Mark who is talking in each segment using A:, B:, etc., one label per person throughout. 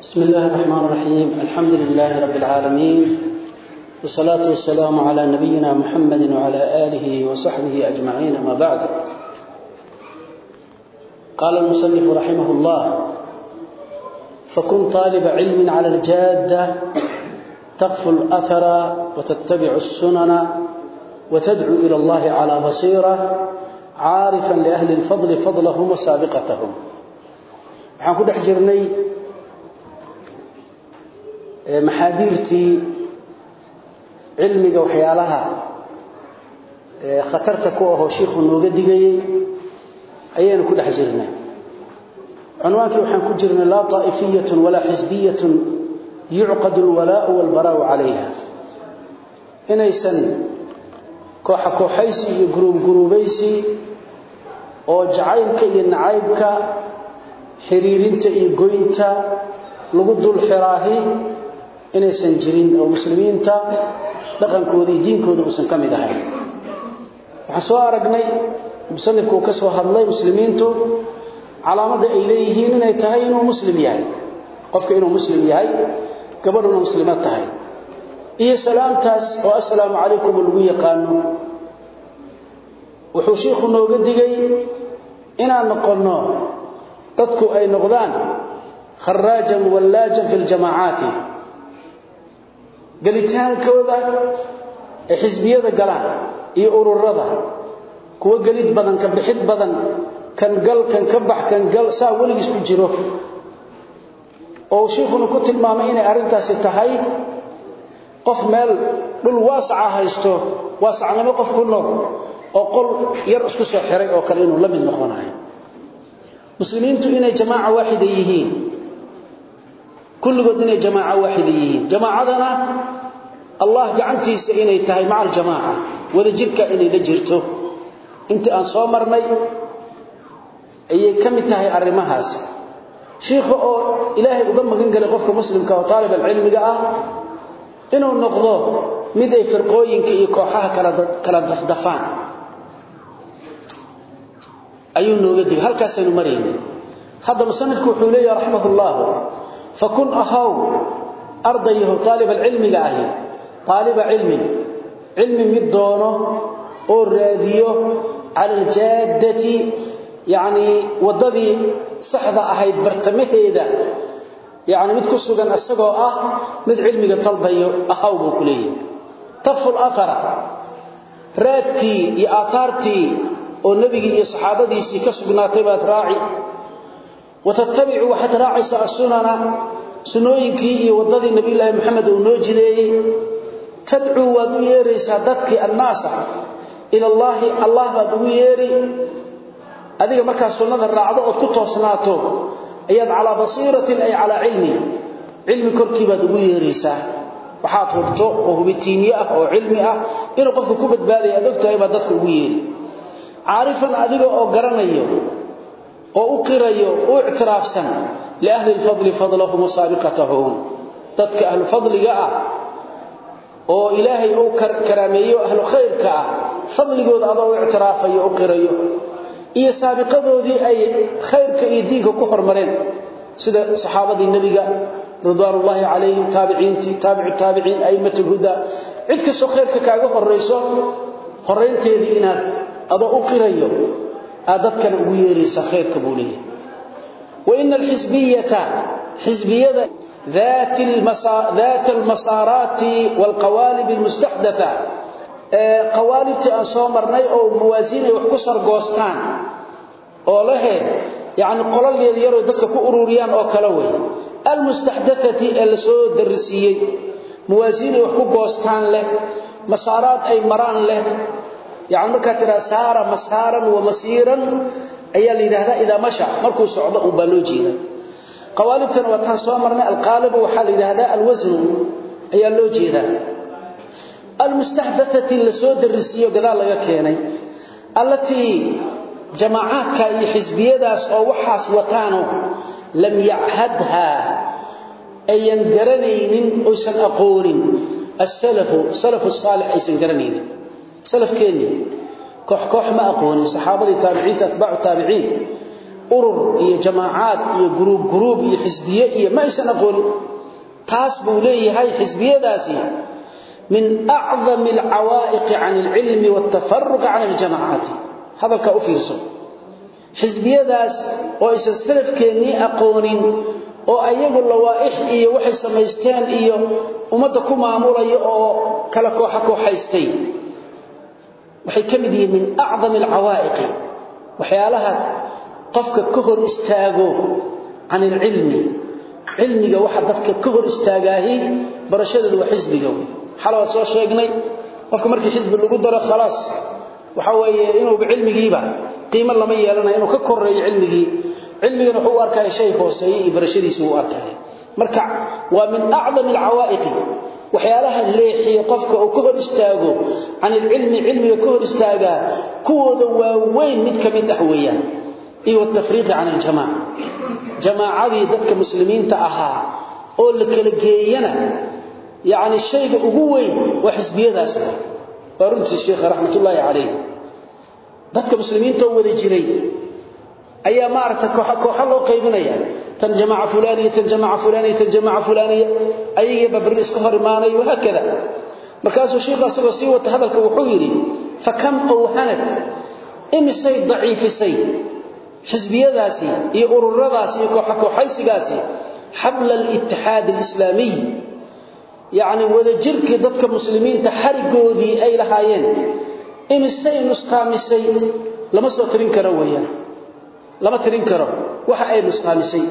A: بسم الله الرحمن الرحيم. الحمد لله رب العالمين. والصلاة والسلام على نبينا محمد وعلى آله وصحبه أجمعين. ما بعد. قال المصنف رحمه الله فكن طالب علم على الجادة تقفو الأثر وتتبع السنن وتدعو إلى الله على بصيرة عارفا لأهل الفضل فضلهم وسابقتهم. ku dhex jirnay maxaadiirtii cilmiga waxyaalaha khatarta ku ahoo shiikhu nooga digayay ayaynu ku dhex jirnay. Cunwaankii waxaan ku jirnay laa taa'ifiyatun walaa xisbiyatun yucqadu alwalaa'u waalbaraa'u calayha. Inaysan kooxa kooxaysi iyo guruubguruubaysi oo jacaylka iyo nacaybka xiriirinta iyo goynta lagu dul xiraahi inaysan jirin oo muslimiinta dhaqankooda iyo diinkooda uusan ka mid ahayn. Waxaan soo aragnay musanifku uu ka soo hadlay muslimiintu calaamadda ay leeyihiin inay tahay inuu muslim yahay. Qofka inuu muslim yahay gabadhuna muslimad tahay. Iyo salaamtaas oo assalaamu calaykum lagu yaqaano wuxuu shiikhu nooga digay inaan noqonno dadku ay noqdaan kharaajan wallaajan fi ljamaacaati gelitaankooda ay xisbiyada galaan iyo ururada kuwa gelid badan ka bixid badan kan gal kan ka bax kan gal saa weligiis ku jiro. Oo shiikhuna ku tilmaamay inay arrintaasi tahay qof meel dhul waasaca haysto waasacnimo qof ku nool oo qol yar isku soo xiray oo kale inuu la mid noqonayo. Muslimiintu inay jamaaca waaxida yihiin kulligood inay jamaaca waaxida yihiin. Jamaacadana allah gacantiisa inay tahay maca aljamaaca wada jirka inay la jirto. Intii aan soo marnay ayay ka mid tahay arrimahaas. Shiikha oo ilaahay uga magan galay qofka muslimka oo taalib alcilmiga ah inuu noqdo mid ay firqooyinka iyo kooxaha kala dafdafaan. Ayuu nooga digay halkaasaynu marayna hadda musanifku wuxuu leeyahay raximah ullahu fakun ahaw ardayahu taalib alcilmiga ahi taaliba cilmin cilmi mid doono oo raadiyo cala aljaaddati yacnii waddadii saxda ahayd bartamaheeda yacni mid ku sugan isagoo ah mid cilmiga dalbayo ahaw buu ku leeyahay taful athara raadkii iyo aahaartii oo nebigii iyo saxaabadiisii ka sugnaatay baad raaci watatabicu waxaad raacaysaa asunana sunnooyinkii iyo waddadii nebiyulaahi moxamed uu noo jideeyey. Tadcuu waad u yeeraysaa dadkii annaasa. Ila allaahi allah baad ugu yeeri. Adiga markaa sunnada raacdo ood ku toosnaato ayaad calaa basiiratin ay calaa cilmi. Cilmi korkii baad ugu yeeraysaa. Waxaad hubto oo hubitiinyo ah oo cilmi ah inuu qofka ku badbaadaya aad ogtahay baad dadka ugu yeeri. Caarifan adiga oo garanayo oo u qirayo u ictiraafsan liahli lfadli fadlahum wasaabiqatahum dadka ahlu fadliga ah oo ilaahay uu karaameeyo ahlu khayrka ah fadligooda adoo u ictiraafayo u qirayo. Iyo saabiqadoodii ay khayrka iyo diinka ku hormareen sida saxaabadii nebiga ridwaanullaahi calayhim taabiciintii taabicu taabiciin a'immat lhuda cid kastoo khayrka kaaga horayso horaynteedii inaad adoo u qirayo dadkana ugu yeeraysa khayrka buu leeyahay. Waina alxisbiyata xisbiyada daat almasaaraati waalqawaalib almustaxdatha. Qawaalibtii aan soo marnay oo mawaasiin ay wax ku sargoostaan oo lehe yacni qolal yaryaroo dadka ku ururiyaan oo wey. Almustaxdathati ee la soo darisiiyey mawaasiin ay wax ku goostaan leh masaaraad ay maraan leh yani markaa tiraa saara masaaran wa masiiran ayaa la yidhahdaa idaa masha markuu socdo unbaa loo jeeda qawaalibtana waa taan soo marnay alqaalibu waxaa la yidhaahdaa alwasnu ayaa loo jeedaa. Almustaxdathati la soo darisiiyo gadaal laga keenay. Allatii jamaacaadka iyo xisbiyadaas oo waxaas wataano lam yachadhaa salafkeennii koox koox ma aqoonin saxaabadii taabiciinta atbaacu taabiciin urur iyo jamaacaad iyo guruub guruub iyo xisbiye iyo ma aysan aqoonin taas buu leeyahay xisbiyadaasi min acdam alcawaa'iq can alcilmi waatafaruq can aljamacaati. Hadalkaa u fiirso. Xisbiyadaas oo aysan salafkeennii aqoonin oo ayagu lawaaix iyo waxay samaysteen iyo ummadda ku maamulaya oo kala kooxa kooxaystay waxay ka yihiin min acdam alcawaa'iqi. Waxyaalaha qofka ka hor istaago can alcilmi cilmiga waxa dadka ka hor istaagaahi barashadeedu waa xisbiga. Xala soo sheegnay qofka markii xisbi lagu daro khalaas waxa weeye inuuba cilmigiiba qiimo lama yeelanayo inuu ka koreeyo cilmigii. Cilmigana wuxuu u shay hooseeye iyo barashadiisa uu arkaya marka waa min acdam alcawaa'iqi waxyaalaha leexiya qofka uu ka hor istaago can ilcilmi cilmiga ka hor istaagaa kuwooda waaweyn mid ka mid ah weeyaan. Iyo watafriiqi can aljamaaca jamaacadii dadka muslimiinta ahaa oo la kala geeyana yacni shayga ugu weyn waa xisbiyadaas. Waa runtii sheekha raxmatullaahi calayh dadka muslimiinta oo wada jiray ayaa maaragtay kooxa kooxa loo qaybinaya? Tan jamaaca fulaaniya tan jamaaca fulaaniya tan jamaaca fulaaniya ayagii babrin iska hor imaanay wahaakada markaasuu sheekhu asagoo sii wata hadalka wuxuu yidhi fakam awhanat imisay daciifisay? Xisbiyadaasi iyo ururadaasi iyo kooxa kooxaysigaasi xabla alitixaad alislaamiy yacni wadajirkii dadka muslimiinta xarigoodii ay lahaayeen imisay nusqaamisay? Lama soo tirin karo weeyaan lama tirin karo. Waxa ay nusqaamisay.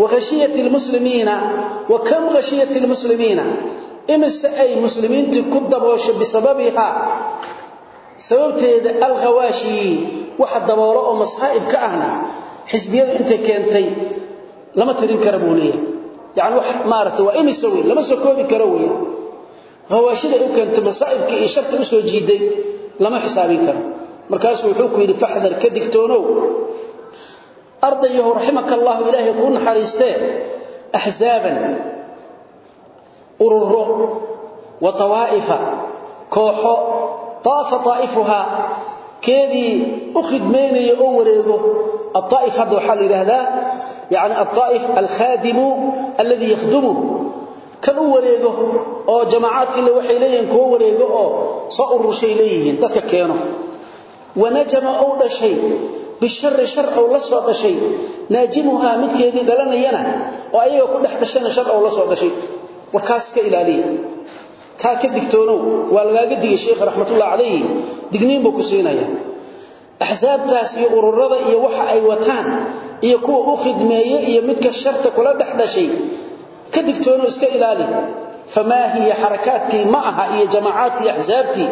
A: Wakhashiyat almuslimiina wa kam khashiyat almuslimiina imise ay muslimiintii ku daboosho bisababiha? Sababteeda alkhawaashi waxa daboolo oo masaa'ib ka ahna xisbiyadu intay keentay lama tirin kara buu leeyahay. Wax maaragtay waa imise weyn lama soo koobi karo weeyaan khawaashida u keentay masaa'ibkii iyo sharta u soo jiiday lama xisaabin karo. Markaasuu wuxuu ku yidhi faxdar ka digtoonow ardayahu raximaka allaahu ilaahay kuu naxariistee axzaaban ururo wa awaa'ifa kooxo daafa aa'ifuhaa keedii u khidmaynaya oo wareego aaaif hadda waxaa la yidhaahdaa yani aaaif alkhaadimu alladii yakhdumu kan u wareego oo jamaacaadkiile waxay leeyihiin kuwo wareego oo soo urushay leeyihiin dadka keeno. Wanajama bishar shar oo la soo dhashay naajimuha midkeedii dhalanayana oo ayaga ku dhex dhashana shar oo la soo dhashay. Warkaas ka ilaaliya. Ka ka digtoono waa lagaaga digay sheekh raxmatullahi alayhi digniin buu ku siinaya. Axsaabtaas iyo ururada iyo waxa ay wataan iyo kuwa u khidmeeye iyo midka sharta kula dhex dhashay ka digtoono iska ilaali. Famaa hiya xarakaadkii ma iyo jamaacaadkii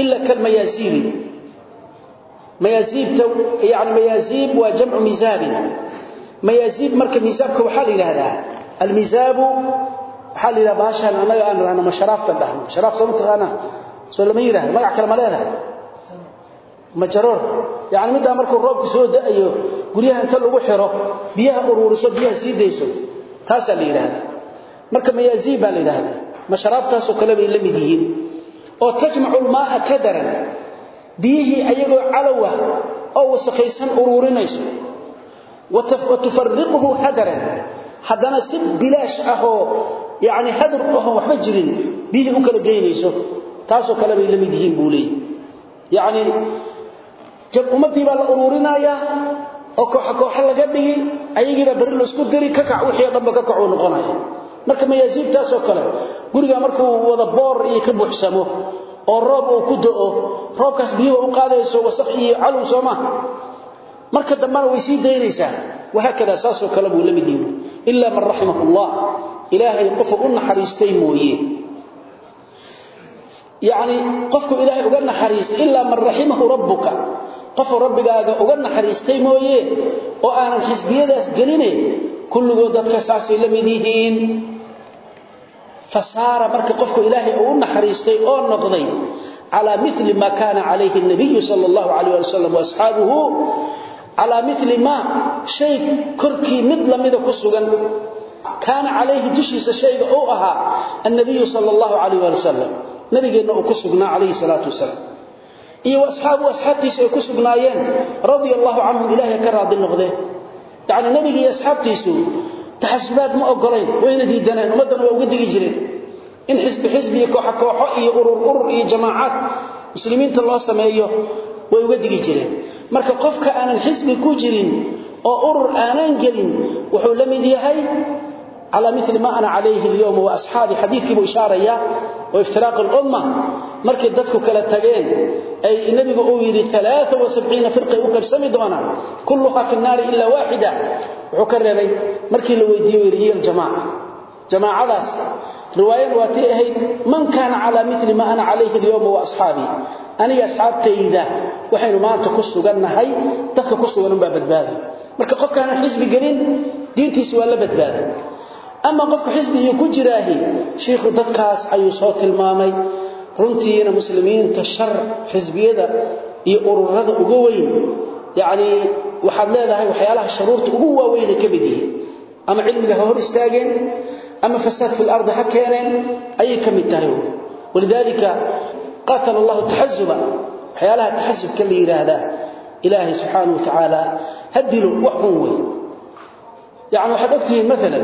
A: ila yani mayaasiib waa jamcu misaabin. Mayaasiib marka misaabka waxaa la yidhaahdaa almisaabu waxaa la yidhaha baashaan annaga aan rahno ma sharaafta dhahno sharaaf soo mataqaanaa soo lama yidhahda magac kale ma leedahay? Majaroor yani middaa markuu roobku soo da'ayo guryaha inta lagu xiro biyaha uruuriso biyaha sii dayso taasaa la yidhaahdaa. Marka mayaasiib baa la yidhaahdaa. Masharaabtaasoo kale bay la mid yihiin. Oo tajmacu lmaaa kadaran biyihii ayagoo calowa oo wasakhaysan uruurinayso wa hadaran haddana si bilaash ah oo yani hadar ahoo waxba jirin biyihii u kala geynayso. Taasoo kale bay la mid yihiin buu leeyay yani ummadii baa la uruurinayaa oo kooxa kooxa laga dhigi ayagiina bari la isku diri ka kac wixii o dhanba ka kacuu noqonaya. Marka mayaasiibtaasoo kale gurigaa markuu wada boor iyo ka buuxsamo oo roob uu ku da'o roobkaas biyuhu u qaadayso wasaq iyo calow marka dambena way sii daynaysaa. Wahaakada saasoo kale buu la mid yihi ilaa man raximahu allah ilaahay qofu u naxariistay mooye. Yacni qofku ilaahay uga naxariistay ilaa man raximahu rabbuka. Qofu rabbigaaga uga naxariistay mooye. Oo aanan xisbiyadaas geline kulligood dadka saasay la mid yihiin fasaara marka qofku ilaahay uu naxariistay oo noqday calaa mili ma kaana calayhi nabiyu sala allahu calayh ali wasalam waasxaabuhu calaa mili ma shay korkii mid lamida ku sugan kaana calayhi dushiisa shayga uu ahaa annabiyu sala allahu calayh ali wasalam nabigeenna uu ku sugnaa calayhi salaatu wasalaam. Iyo asxaabu asxaabtiisa ay ku sugnaayeen radia allahu canhum ilaahay taxasubaad ma ogolayn wayna diidaneen ummaddana waa uga digi jireen. In xisbi xisbi iyo kooxo kooxo iyo urur urur iyo jamaacaad muslimiinta loo sameeyo way uga digi jireen. Marka qofka aanan xisbi ku jirin oo urur aanan gelin wuxuu la mid yahay على مثل ما أنا عليه اليوم وأصحابي حديثي بإشارة وافتراق الأمة مركي ددكو كلا تغين أي النبي أويري 73 فرقة وكب سمدونا كلها في النار إلا واحدة وكرري مركي لو يديو هي الجماعة جماعة داس رواية واتيه من كان على مثل ما أنا عليه اليوم وأصحابي أنا أصحاب تيدا وحين ما أنت كسو قلنا هاي ددك كسو ونبا بدبادة مركي قف كان حزب قلين دينتي سوى لبدبادة ama qofka xisbiga ku jiraahi sheekhu dadkaas ayuu soo tilmaamay. Runtiina muslimiinta shar xisbiyada iyo ururada ugu weyn yaani waxaad leedahay waxyaalaha sharuurta ugu waaweyn ka mid yihiin. Ama cilmiga hor istaageen ama fasaad fil ardi ha keeneen ayay ka mid tahay. Walidalika qatal allah tahazzuba waxyaalaha tahazzubka la mesela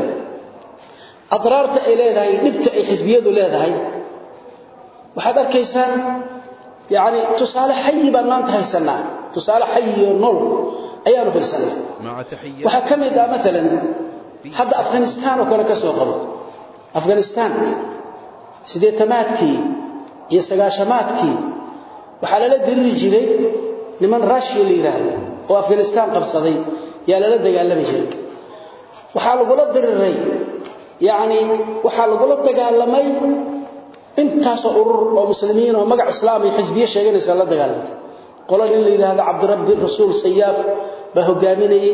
A: adraarta ay leedahay dhibta ay xisbiyadu leedahay. Waxaad arkaysaan yani tusaale xayi baan maanta haysanaa. Tusaale xayi iyo nool ayaanu haysanaa. Waxaa ka mid ah maalan hadda afghanistan oo kale ka soo qabo. Afghanistan sideetamaadkii iyo sagaashamaadkii waxaa lala diriri jiray niman rushiya la yidhaahdo oo afghanistan qabsaday yaa lala dagaalami jiray. Waxaa lagula diriray yani waxaa lagula dagaalamay intaasoo urur oo muslimiin oo magac islaam iyo xisbiyo sheeganaysa la dagaalantay qolo nin la yidhaahdo cabdirabbi rasuul sayaaf baa hogaaminayey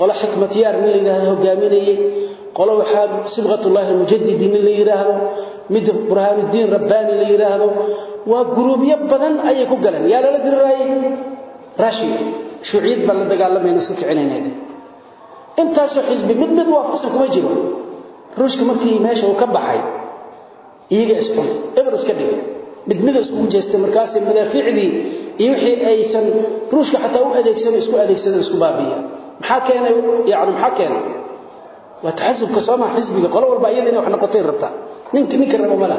A: qolo xikmatyaar nin la yidhaahdo hogaaminayey qolo waxaa sibqatullaahi almujadidi nin la yidhaahdo. Mid burhaanuddiin rabbaani la yidhaahdo. Waa guruubyo badan ayay ku galeen. Yaa lala diriraayey rashi shuuciyad baan la dagaalamayna iska kicinaynayde intaasoo xisbi mid mid waa fasil kuma jiro ruushka markii meesha uu ka baxay iyaga isku eber iska dhigay. Mid mid jeestay markaas madaafiicdii iyo wixii aysan ruushka xataa u adeegsan isku adeegsadeen isku baabiya maxaa keenay? Yaani maxaa keenay? Waa taxasubka Soomaa xisbiga qolo walba iyadina wax noqotay rabta. Ninka ninka rabo mala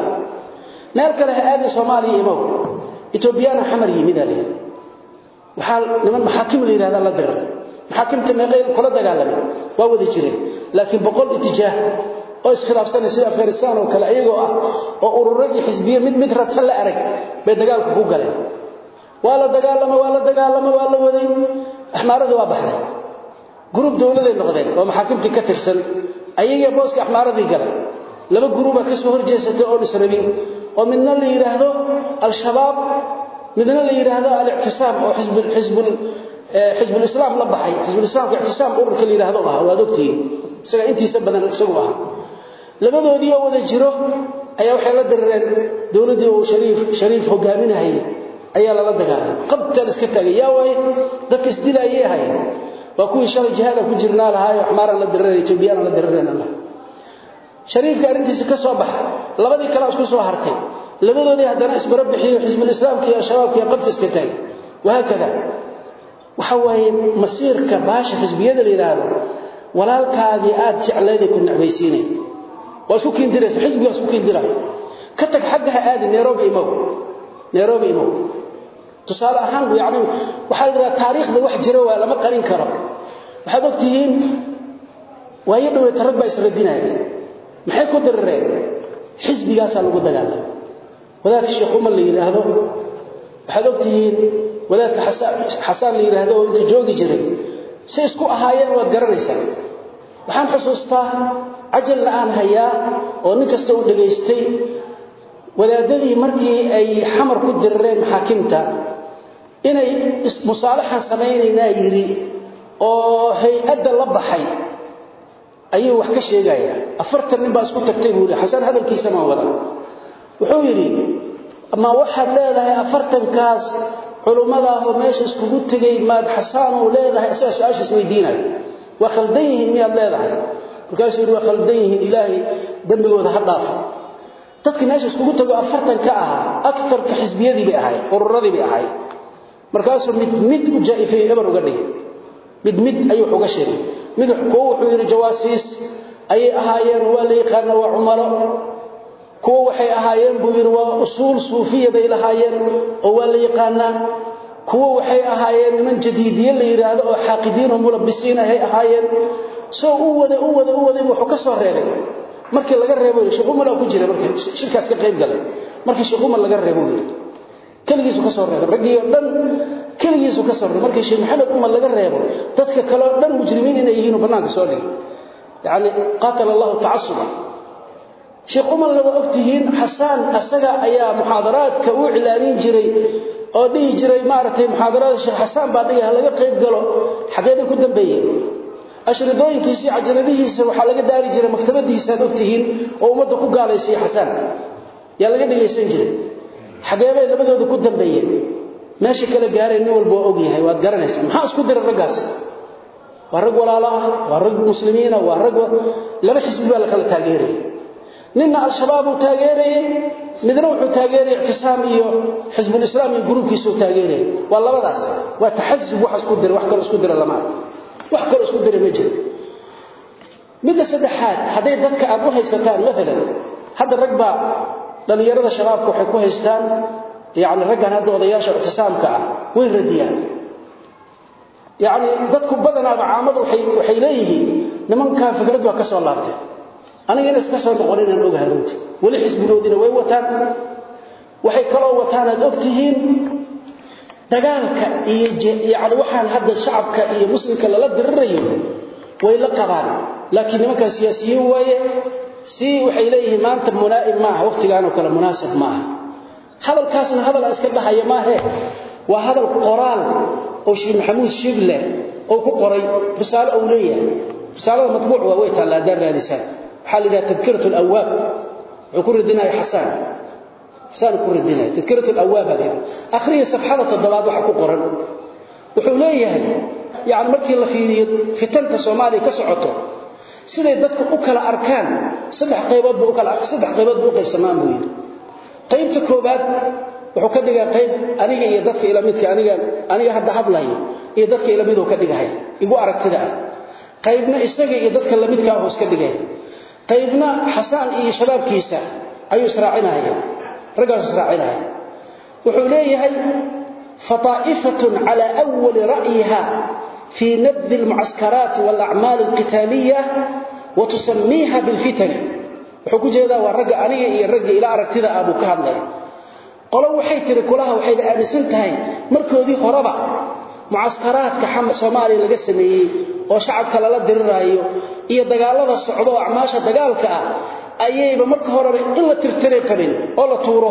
A: meel kale aad Soomaaliya imaw Ethiopiana xamar yimid ali waxa niman maxaakim la yiraahdo la diray. Maxaakimta meeqay kula dagaalamay. Waa wada jireen. Laakiin boqol itijaah oo iskhilaafsanay sida afghanistan oo kale iyagoo ah oo ururo iyo mid mid rabta la arag bay dagaalka ku galeen. Waa la dagaalamay waa la dagaalamay waa la waday. Axmaaradii waa baxday. Gruub dawladay noqdeen oo maxaakimtii ka tirsan ayagii booska axmaaradii galay. Laba gruuba ka horjeesatay oo israa'iil oo midna la yiraahdo al-shabaab midna la yiraahdo al-i'tisaam oo xisbul eh, la baxay. Xisbul islaamka ururka la yiraahdo lahaa waa dogtii isaga intiisa badan isagu ah labadoodii oo wada jiro ayaa waxay la dirireen dowladdii uu shariif hogaaminahayay ayaa lala dagaalamay qabtaan iska taagay yaa waaye daf isdilaayay ahaye waa kuwii shalay jihaada ku jirnaa lahaayo xmaaraan la dirireen etoobiyaan la dirireen allah. Shariifka arrintiisa ka soo baxa labadii kalaa isku soo hartay. Labadoodii haddana isbaro bixiyo xisbulislaamka iyo al-shabaabka iyo qabta iska taagay wahaakada waxa waaye masiirka baasha xisbiyada la yidhaahdo walaalkaadii aada jeclayday ku necbaysiinay waa isku kiindiraysa xisbiga isku kiindiray ka tag xaggaha aad Nairobi imaw Nairobi imaw tusaale ahaan yaani waxa la taariikhda wax jira waa lama qarin karo. Waxaad ogtihiin waayo dhawey tarab baa isradinay maxay ku dirreen? Xisbigaas lagu dagaalamay wadaadka sheekh Umar la yiraahdo. Waxaad ogtihiin wadaadka xasaan la yiraahdo oo inta joogi jiray. Si isku ahaayeen waxaan xusuustaa ajal aan hayaa oo nin kasta uu dhageystay wadaadadii markii ay xamar ku dirreen maxaakimta inay musaalaxan sameeynayna yiri oo hay'adda la baxay. Ayuu wax ka sheegaya. Afartan nin baa isku tagtay buu xasan hadalkiisa ma wada. Wuxuu yiri ama waxaad leedahay afartankaas culumada oo meesha iskugu tagay maad xasaan oo leedahay? Asaas su'aashiis weydiinay waa khaldan yihiin miyaad leedahay markaasuu yiri waa khaldan yihiin ilaahay dambigooda ha dhaafo dadka meesha iskugu tago afartan ka ah aktarka xisbiyadii bay ahay ururadii bay ahay markaasuu mid mid u jaaifay ebar uga dhigay. Mid mid ayuu uga sheegay. Mid kuwa wuxuu yiri jawaasiis ayay ahaayeen waa la yaqaan waa umaro kuwa waxay ahaayeen buu yiri waa usuul suufiya bay lahaayeen oo waa la yaqaanaa kuwa waxay ahaayeen niman jadiidiye la yiraahdo oo xaaqidiin oo mulabisiin ay ahaayeen soo u wada u wada u wada wuxuu ka soo reebay. Markii laga reebo shuqumada ku jira markii shirkaas ka qayb galay. Markii shuqumada laga reebo kaligiisu ka soo reebay ragii dhan kaligiisu ka soo reebay markii sheekh maxamed umar laga reebo dadka kale dhan mujrimiin inay yihiin banaanka soo dhigay. Yaani qatala allah ta'assuba sheekh umar laga ogtihiin xasaan asaga ayaa muhaadaraadka uu cilaanin jiray oo dhihi jiray maartay muhaadarada sheekh xasaan baa dhigay laga qayb galo? Xagee ku dambeeyay ashridooyinkiisa cajaladihiisa waxa laga daari jiray maktabadiisa aad ogtihiin oo umada ku gaalaysay xasaan. Yaa laga dhigaysan jiray. Xageebay labadooda ku dambeeyeen. Meesha kala gaareen nin walba og yahay waad garanaysaa. Maxaa isku diray raggaas? Waa rag walaalo ah waa rag muslimiina waa rag laba xisbi baa la kala taageeray ninna al-shabaab uu taageerayay midna wuxuu taageeray ictisaam iyo xisbul islaam iyo gruubkiisa uu taageeray waa labadaas. Waa taxazzub wax isku diray wax kale isku diray lama wax kale isku diray ma jiro midda saddexaad haday dadka aad u haysataan maalan hadda rag baa dhalinyarada shabaabka waxay ku haystaan yaani raggan hadda odayaasha ictisaamka ah way radiyaan. Yaani dadku badanaaba caamadu waxay leeyihiin nimanka fikrad waa ka soo laabtay. Aniga inay iska soo noqon inaan ogahay runtii. Wali xisbigoodina way wataan. Waxay kaloo wataan aad ogtihiin dagaalka iyo waxaan hadda shacabka iyo muslimka lala dirirayo way la qabaan. Laakiin nimanka siyaasiyiin waaye si waxay leeyihiin maanta munaa'ib maaha waqtigan oo kale munaasib maaha. Hadalkaasna hadal iska dhaxaya maahe. Waa hadal qoraal oo sheekh maxamuud shible oo ku qoray risaalo uu leeyahay. Risaalada matbuuc waa way taala dar raadisan waxa la yiraahdaa tadkiratu al-awwab wuxuu ku ridinay xasan xasan ku ridinay tadkiratu al-awwab hada akhriya safxada toddobaad waxa ku qoran. Wuxuu leeyahay yaani markii la fiiriyo fitanta Soomaaliya ka socoto siday dadku u kala arkaan saddex qaybood buu kala saddex qaybood buu qaybsamaan buu yiri qaybta koobaad wuxuu ka dhigaa qayb aniga iyo dadka ila midka aniga aniga hadda hadlayo iyo dadka ila mid uu ka dhigahay. Igu aragtida. Qaybna isaga iyo dadka la midka hoos ka dhigay. Qaybna xasaan iyo shabaabkiisa ayuu israacinaya raggaas israacinaya wuxuu leeyahay fataa'ifatun calaa awali ra'yiha fii nabdi almucaskaraati waalacmaali alqitaaliya wa tusamiiha bilfitani. Wuxuu ku jeedaa waa ragga aniga iyo ragga ilaa aragtida ah buu ka hadlaya qolo waxay tiri kulaha waxayba aaminsan tahay markoodii horeba mucaskaraadka soomaaliya laga sameeyey iyo dagaalada socdo acmaasha dagaalka ah, ayayba marka horeba in la tirtiray qabeen oo la tuuro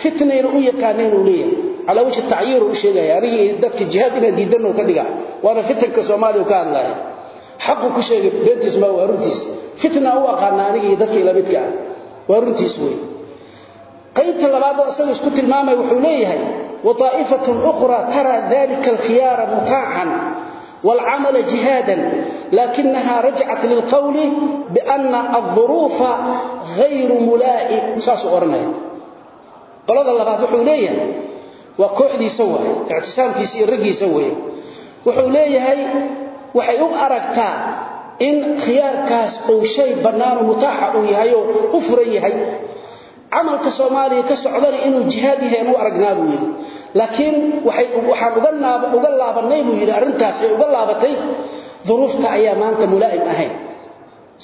A: fitnayna u yaqaaneen uu leeyahay. Calaa wajhi tacyiir u sheegaya anigii dadka jihaad inaan diidano ka dhiga waana fitanka soomaaliya ka hadlaya xaqu ku sheegay beentiis ma waa runtiis. Fitna u aqaana dadka ila midka ah. waa runtiis wey qaybta labaad oo isagu isku tilmaamay wuxuu leeyahay wa taa'ifatun ukhraa tara dalika alkhiyaara mutaacan. والعمل جهادا لكنها رجعت للقول بأن الظروف غير ملائم ساس أرني قلد الله بعد وحوليا وكوحدي سوى اعتسام كيسي الرقي سوى وحوليا هاي وحي أرقتا إن خيار كاس أو شيء بنان متاح أو يهيو أفري هاي camalka Soomaaliya ka socdana inuu jihaad yahay inuu aragnaa buu yiri laakiin waxaan uga laabanay buu yiri arintaas ay uga laabatay duruufta ayaa maanta mulaa'im ahayn.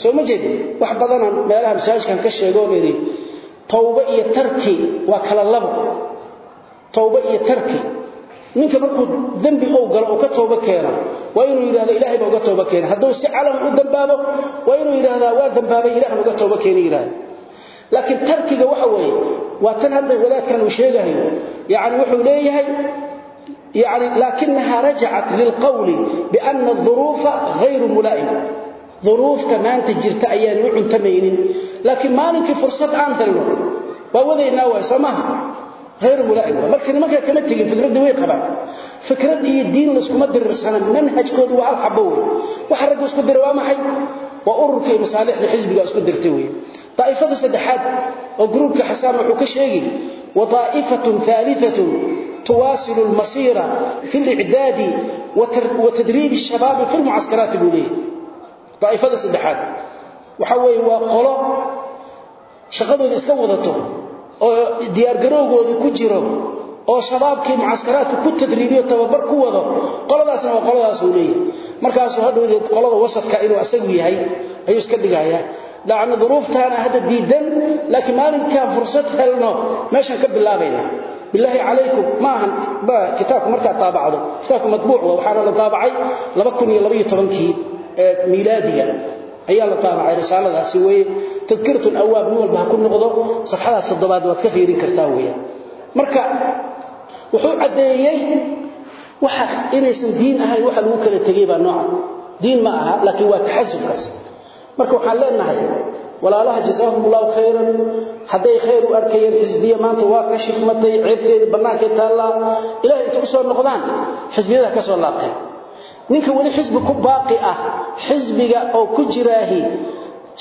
A: Soo ma jeedi wax badan meelaha masaajidkan ka sheegoo yiri tawba iyo tarki waa kala labo. Tawba iyo tarki. Ninka markuu dambi oo galo oo ka tooba keeno waa inuu yiraahdo ilaahay baa uga tooba keenay. Hadduu si calam u dambaabo waa inuu yiraahdo waa dambaabay ilaahay uga tooba keenay yiraahdo laakiin tarkiga waxa weeye waa tan hadda wadaadkan uu sheegahayo yani wuxuu leeyahay yani laakinaha rajacat lilqawli biana aduruufa hayru mulaa'ima duruufta maanta jirta ayaan u cuntamaynin. Laakiin maalinkii fursad aan helno waa wadaynaa waay soo maaha? Ayru mulaa'im. Marka nimankaa kama tegin fikraddii way qabaan. Fikrad iyo diin laskuma diriirsana manhajkoodu waa hal xabo wey waxa ragga isku dira waa daaifada saddexaad oo gruubka xasaan wuxuu ka sheegi wa daa'ifatun aaliatun tuwaasilu lmasiira fi licdaadi wa tadriibi shabaabi fi lmucaskaraati buu leeyahy daaifada saddexaad. Waxaa weeye oo shabaabkii mucaskaraadka ku tadriibiyo tababar ku wado qoladaasna waa qoladaasuu leeyahay. Markaasuu hadhowdeed qolada wasadka inuu asagu yahay ayuu iska dhigayaa lacna duruuftaana hadda diidan laakiin maalinkaan fursad helno meeshaan ka bilaabayna. Bilaahi calaykum maahan ba kitaabku markaa taabacdo. Kitaabku matbuuc waa waxaana la taabacay tobankii miilaadiga ayaa la taabacay risaaladaasi weeye. Tadkiratu awaab nin walba ha ku noqdo safxadaas toddobaad waad ka fiirin kartaa weeyaan. Marka wuxuu caddeeyey waxa inaysan diin ahayn waxa lagu kala tegay baa nooca diin ma aha laakiin waa taxasubkaas marka waxaan leenahay walaalaha jazaahumullahu khayran hadday khayr u arkayeen xisbiya maanta waa ka shifmatay ceebteedii bannaankay taallaa ilahay inta u soo noqdaan xisbiyada ka soo laabteen. Ninka weli xisbi ku baaqi ah xisbiga oo ku jiraahi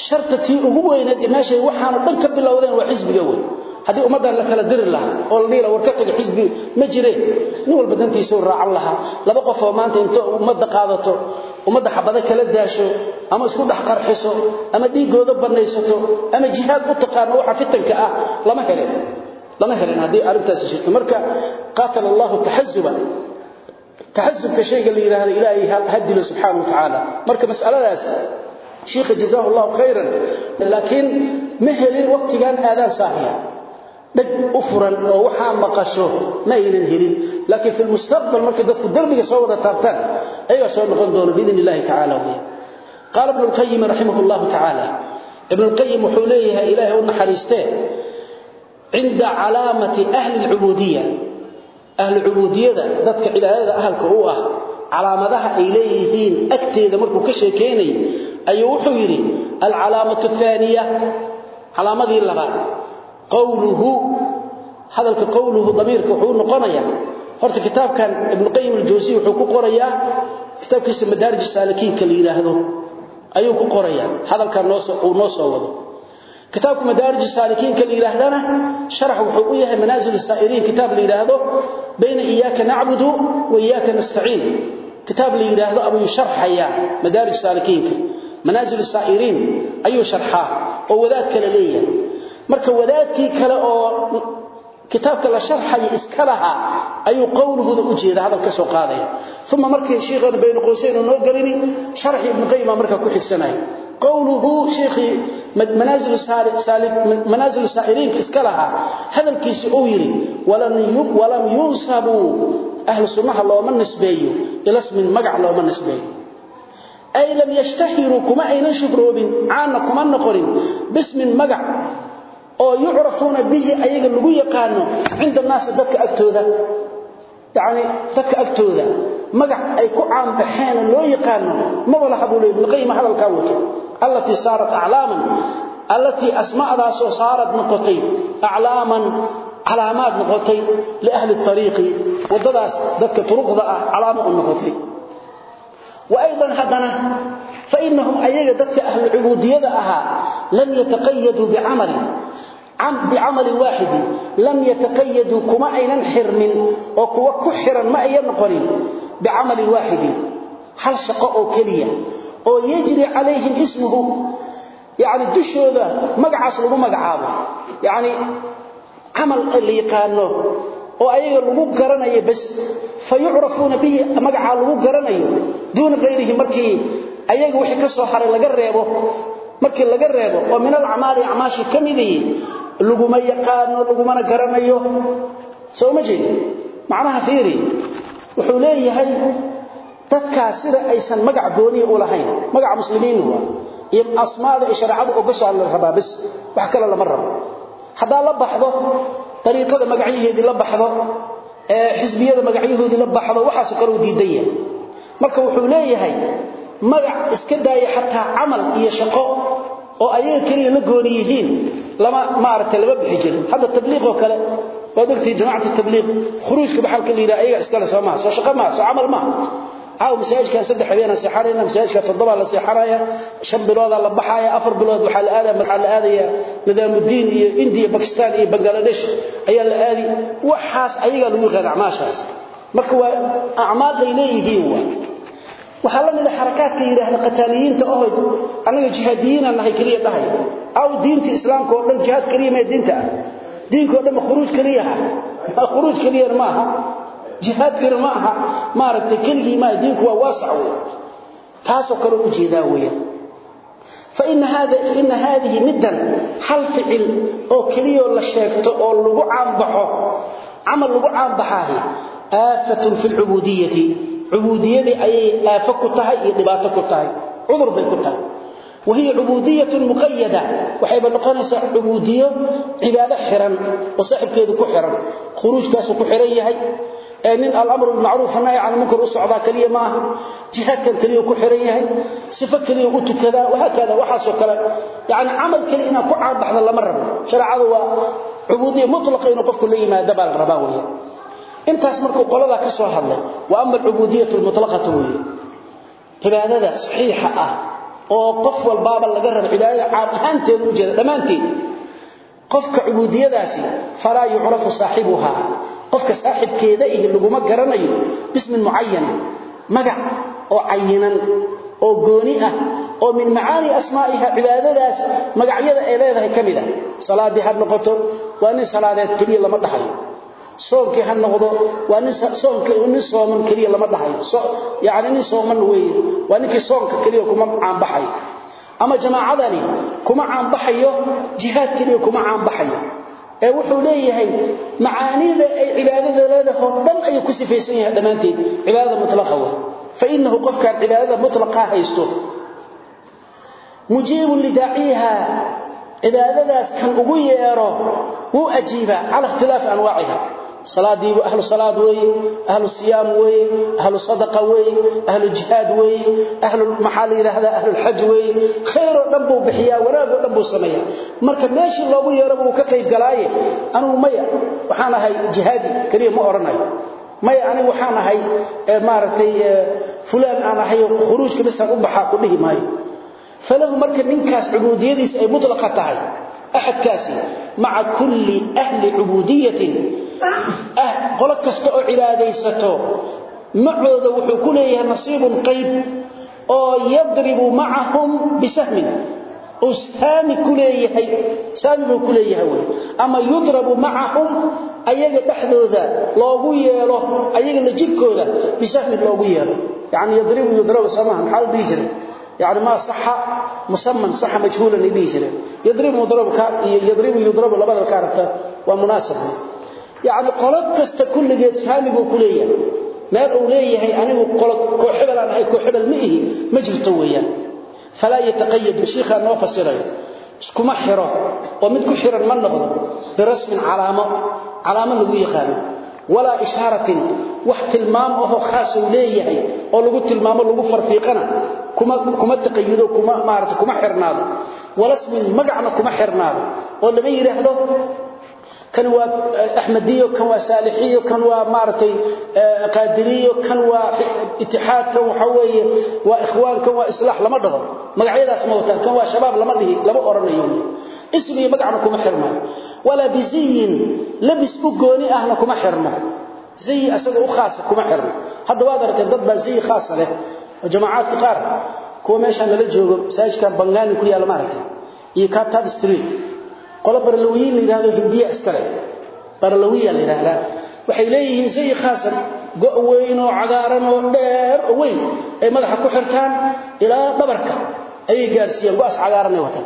A: sharta tii ugu weyneed meeshay waxaanu dhan ka bilowdeen waa xisbiga wey haddii ummaddan la kala diri lahaa oo la dhihi laha war ka taga xisbi ma jireen. Nin walba dantiisa raacan lahaa. Laba qof oo maanta inta ummadda qaadato ummadda xabado kala daasho ama isku dhex qarxiso ama dhiiggooda bannaysato ama jihaad u taqaano waxa fitanka ah lama helen lama helen haddii arrintaasi jirto. Marka qaatala allahu taxazuba taxasubka shayga la yidhaahdo ilaahay ha dilo wa tacaala. Marka mas'aladaas shiikha jazaahu allahu khayran. Laakiin ma helin waqtigan aadaan saahiya dhag u furan oo waxaa maqasho ma aynan helin laakiin fi lmustaqbal markay dadku darbiga soo wada taabtaan ayagaa soo noqon doono biidn illahi tacala wey qaala ibnu lqayim raximah llahu tacaala ibnu lqayim wuxuu leeyahay ilaahay u naxariistee cinda calaamati ahli lcubuudiya ahlu cubuudiyada dadka cibaadada ahalka u ah calaamadaha ay leeyihiin agteeda markuu ka sheekaynay ayuu wuxuu yidhi alcalaamatu aaniya calaamadii hadalka qowluhu damiirka wuxuu noqonayaa horta kitaabkan ibnu qayim aljawsi wuxuu ku qorayaa kitaabkiisa madaarij saalikiinka la yidhaahdo ayuu ku qorayaa hadalkan uu noo soo wado. Kitaabka madaarij saalikiinka la yidhaahdana sharax wuxuu u yahay manaasil saa'iriin kitaab la yidhaahdo bayna iyaaka nacbudu wa iyaaka nastaciin. Kitaab la yidhaahdo abuu sharxayaa madaarij saalikiinka manaasil saa'iriin ayuu sharxaa oo wadaad kale leeyahay. Marka wadaadkii kale oo kitaabka la sharxaya iska lahaa ayuu qowluhuda u jeeda hadal ka soo qaadaya. Uma markii sheekhana bayna qowsayn uu noo gelini sharxi ibnu qayyim marka ku xigsanaya qowluhu sheekhi manaazilu saalik manaazilu saa'iriinka iska lahaa hadalkiisi uu yiri walam yub walam yunsabu ahlu sunnaha looma nisbeeyo ila ismin magac looma nisbeeyo. Ay lam yashtahiru kuma aynan shuhroobin caana kuma noqonin bismin magac oo yucrafuuna bihi ayaga lagu yaqaano cinda naasi dadka agtooda. Yani dadka agtooda. Magac ay ku caanbaxeen loo yaqaano maba laha buu leeyahay qayyim hadalkaa wato. Allatii saarat aclaaman allatii asmaadaasoo saarad noqotay aclaaman calaamaad noqotay liahli ariiqi waddadaas dadka turuqda ah calaamo u wa aydan haddana fainahum ayaga dadka ahlucubuudiyada ahaa lam yataqayaduu bicamalin bicamalin waaxidin lam yataqayaduu kuma aynan xirmin oo kuwa ku xiran ma ayan noqonin bicamalin waaxidin hal shaqo oo keliya oo yajri calayhim ismuhu yani dushooda magacaas lagu magacaabo yani camal la yaqaano oo ayaga lagu garanayo bas fa yucrafuuna bihi magacaa lagu garanayo duuna hayrihi markii ayaga wixii ka soo haray laga reebo markii laga reebo oo min alacmaali acmaashi ka midihi laguma yaqaano lagumana garanayo. Soo ma jeed macnaha fiiri wuxuu leeyahay dadkaas sida aysan magac gooniya u lahayn magaca muslimiin waa iyo asmaada ay shareecadu ogashaa la wax kale lama rabo. Haddaa la baxdo dariiqada magacyaheedii la baxdo ee xisbiyada magacyahoodii la baxdo waxaasoo kale u diidan yahay. Marka wuxuu leeyahay magac iska daaya xataa camal iyo shaqo oo ayaga keliya la gooni yihiin. Lama maaragtay lama bixi jirin. Hadda tabliiqoo kale waad ogtihi jamacatu tabliiq. Khuruujka baxalka la ayaga iskale soo maha soo shaqo maha soo camal maha caaw masaajidkan saddex habeenaan seexanayna masaajidka toddobaa la seexanaya shan biloodaa la baxaya afar bilood waxaa la aadaya waxaa la aadaya nidaamudiin iyo indiya bakistan iyo bangaladesh ayaa la aadi. Waxaas ayagaa lagu yaqaan acmaashaas marka waa acmaal ay leeyihiin waa waxaa la mid a xarakaadka yidhaahda qataaliyiinta ohoy anaga jihaadiyiinaan nahay keliya dhahay. Aw diinta islaamka oo dhan jihaad keliya mee diinta ah. diinka oo dhan khuruuj keliyaha ma khuruuj keliyana ah. ma aha. Jihaadkana ma aha. Maaragtay keligii maaha diinku waa waasac wey taasoo kale u jeedaa weeyaan. Faina haadihi middan hal ficil oo keliyoo la sheegto oo lagu caanbaxo camal lagu caanbaxaahi aafatun fi lcubuudiyati cubuudiyadii ayay aafo ku tahay iyo dhibaato ku tahay. Cudur bay ku tahay. Wa hiya cubuudiyatu muqayada waxayba noqonaysaa cubuudiyo cibaado xiran oo saaxibkeedu ku xiran khuruujkaasu ku xiran yahay. Ee nin alamru bilmacruuf nahy can munkar u socdaa keliya ma aha. Jihaadkan keliya ku xiran yahay sifo keliya u tukadaa wahaakada waxaasoo kale yani camal keliya inaad ku caanbaxda lama rabo. Shareecadu waa cubuudiya mulaqa inuu qofku la yimaadabaa la rabaa weya intaas markuu qolada ka soo hadlay wa amma al-ubudiyyatu al-mutlaqatu weeye cibaadada saxiixa ah oo qof walbaaba laga rabo cibaadada caam ahaanteedu u jeeda dhamaanteed qofka ubudiyadaasi fala yu'rafu saahibuha qofka saaxibkeeda iyo laguma garanayo ismin muayyan magac oo cayinan oo gooni ah oo min macaani asmaa'iha cibaadadaas magacyada ay leedahay kamida salaadi had noqoto waa nin salaadeed kaliya lama dhahayo soonki had noqdo waa nin sooman kaliya lama dhahayo so yaani nin sooman weey waa ninki soonka kaliya kuma caan baxayo ama jamaacadani kuma caan baxayo jihaad kaliya kuma caan baxayo ee wuxuu leeyahay macaanida ay cibaadada leedahay dhan ay ku sifaysan yahay dhamaanteed cibaadada mutlaqa waa. Fa innahu qofka cibaadada mutlaqa haysto. Mujib lidaa'iha cibaadadaas kan ugu yeero wuu ajiiba ala ikhtilaaf anwaaciha salaadii ahlu salaad way ahlu siyam way ahlu sadaqa way ahlu jihad way ahlu mahal yiraahda ahlu hajj way khayr dhan buu bixiya wanaag dhan buu sameeyaa. Marka meeshii loogu yeero buu ka qayb galaaye anu maya waxaan ahay jihadi kaliya ma oranayo. Maya anigu waxaan ahay maartay fulaan aan ahay khuruujka bis u baxaa ku dhihi maayo. Falahu marka ninkaas ubudiyadiisa ay mutlaqa tahay ahad kaasi ma'a kulli ahli ubudiyatin ah qolo kasta oo cibaadaysato macooda wuxuu ku leeyahay nasiibun qayb oo yadribu ma'ahum bisahmin usami kuleeyahay saami buu kuleeyahay way ama yudrabu ma'ahum ayaga dhaxdooda loogu yeelo ayaga la jirkooda bisahmin loogu yeelo يعني ما صح مسمى صح مجهولا يبيجره يضرب مضرب يضرب يضرب لبدا كارته ومناسب يعني قلق كست كل جيد سامي بو كليه ما uu leeyahay anigu qolo kooxbal aan ay kooxbal ma ihi ma jirto weeyaan fala yataqayyad sheekha noo fasiray iskuma xiro oo mid ku xiran ma noqdo birasmin calaamo calaamo lagu yaqaan wala isharatin wax tilmaam oo khaas uu leeyahay oo lagu tilmaamo lagu farfiiqana kuma taqayido kuma maarta kuma xirnaado. Wala ismin magacna kuma xirnaado. Oo lama yiraahdo kan waa ahmadiyo kan waa saalixiyo kan waa maartay qaadiriyo kan waa ittixaad kan waxa weeye waa ikhwaan kan waa islaax lama dhaho. Magacyadaas ma wataan kan waa shabaab lama dhihi lama oranayo ismi magacna kuma xirma wala biziin labis u gooni ahna kuma xirma zay asaga u khaas kuma xirma hadda waad aragtay dad baa zay khaas leh oo jamaacad qaar. Kuwa meesha la joogo saajka bangani ku yaalla maartay iyo ka tab street. Qolo barlawiin yiraahdo hindiya iskale barlawiya yiraahdo waxay leeyihiin zay khaasan go' weyn oo cagaaran madaxa ku xirtaan ilaa dhabarka. Ay gaarsiiyaan wataan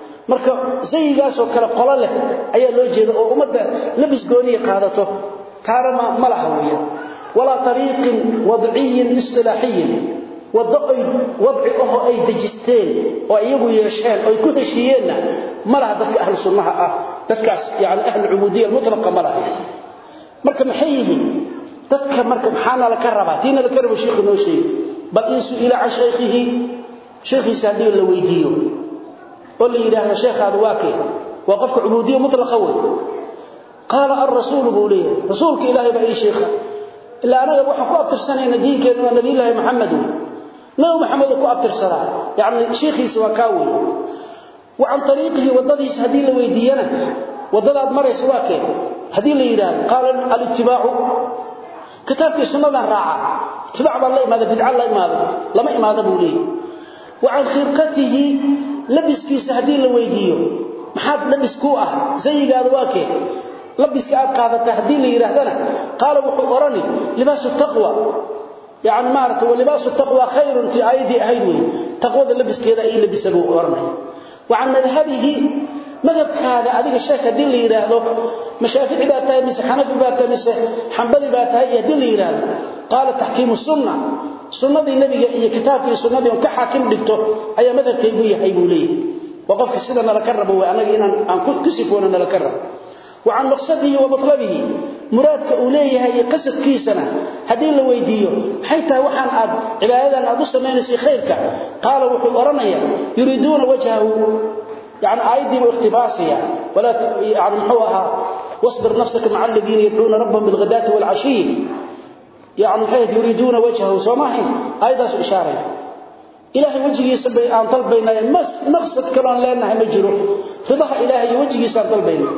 A: marka saygaas oo kale qolo leh ayaa loo jeeda oo umada labis gooniye qaadato. Taarama malaha weeye wala tariiqin wadciyin istilaahiyin wadai wadci oo ay dajisteen oo iyagu yeesheen oo ku heshiiyeenna malaha dadka ahlu sunnaha ah. Dadkaas yaani ahlu ubudiyya mutlaqa malaha. Marka maxay yihiin? Dadka marka maxaana la ka rabaa? Diina la ka rabo noo sheegay. Bal in su'ila an shaykhihi shaykhi haddii la weydiiyo oo la yiraahdo sheekhaadu waa kee waa qofka ubuudiyyo mutlaqa way qala ar-rasul buliya rasuulka ilaahi baa ii sheekha. Ila anaga waxa ku abtirsanayna diinkeena waa nabi ilaahi maxamed nabi maxamed ku abtirsada yaani sheekhiisa waa kaawi wa an tariiqihi wadadiis haddii la weydiiyana wadadaad marayso waa kee haddii la yiraahdo qala al-ittiba'u kitaabkii sunnada raaca ittiba' baa la imaada bid'a la imaada lama imaada buliya wa an khirqatihi labiskiisa haddii la weydiiyo. Maxaad labis ku ah? Zayigaada waa kee? Labiska aad qaadata haddii la yiraahdana qaal wuxuu orani libaasu taqwa. Yaani maarta wa libaasu taqwa khayrun fi aydi ahaywi taqwada labiskeeda ay labisagu oranay wa an madhhabihi madhabkaada adiga sheekh hadii la yiraahdo mashaafici baa tahay mise xanafi baa tahay mise hanbali baa tahay hadii la yiraahdo qaala tahkiimu sunnah sunnadii nabiga iyo kitaabkii sunnadii ka xaakim dhigto ayaa madhabkaygu yahay buu leeyahay waqafka sida nala ka rabo anaga inaan aan ku sifoona nala ka rabo وعن مقصده ومطلبه مرادك أوليه قصد كيسنا هذه اللي ويديه حيث وحن أد عبادة أد سمينسي خيرك قال وحو أرمي يريدون وجهه يعني آيدي واختباسية ولا يعني محوها واصبر نفسك مع الذين يدعون ربهم بالغداة والعشي يعني حيث يريدون وجهه سماحي أيضا إشارة إلهي وجهي سبي أن طلبينا مقصد كلام لأنها مجروح رضح إلهي وجهي سأن طلبينا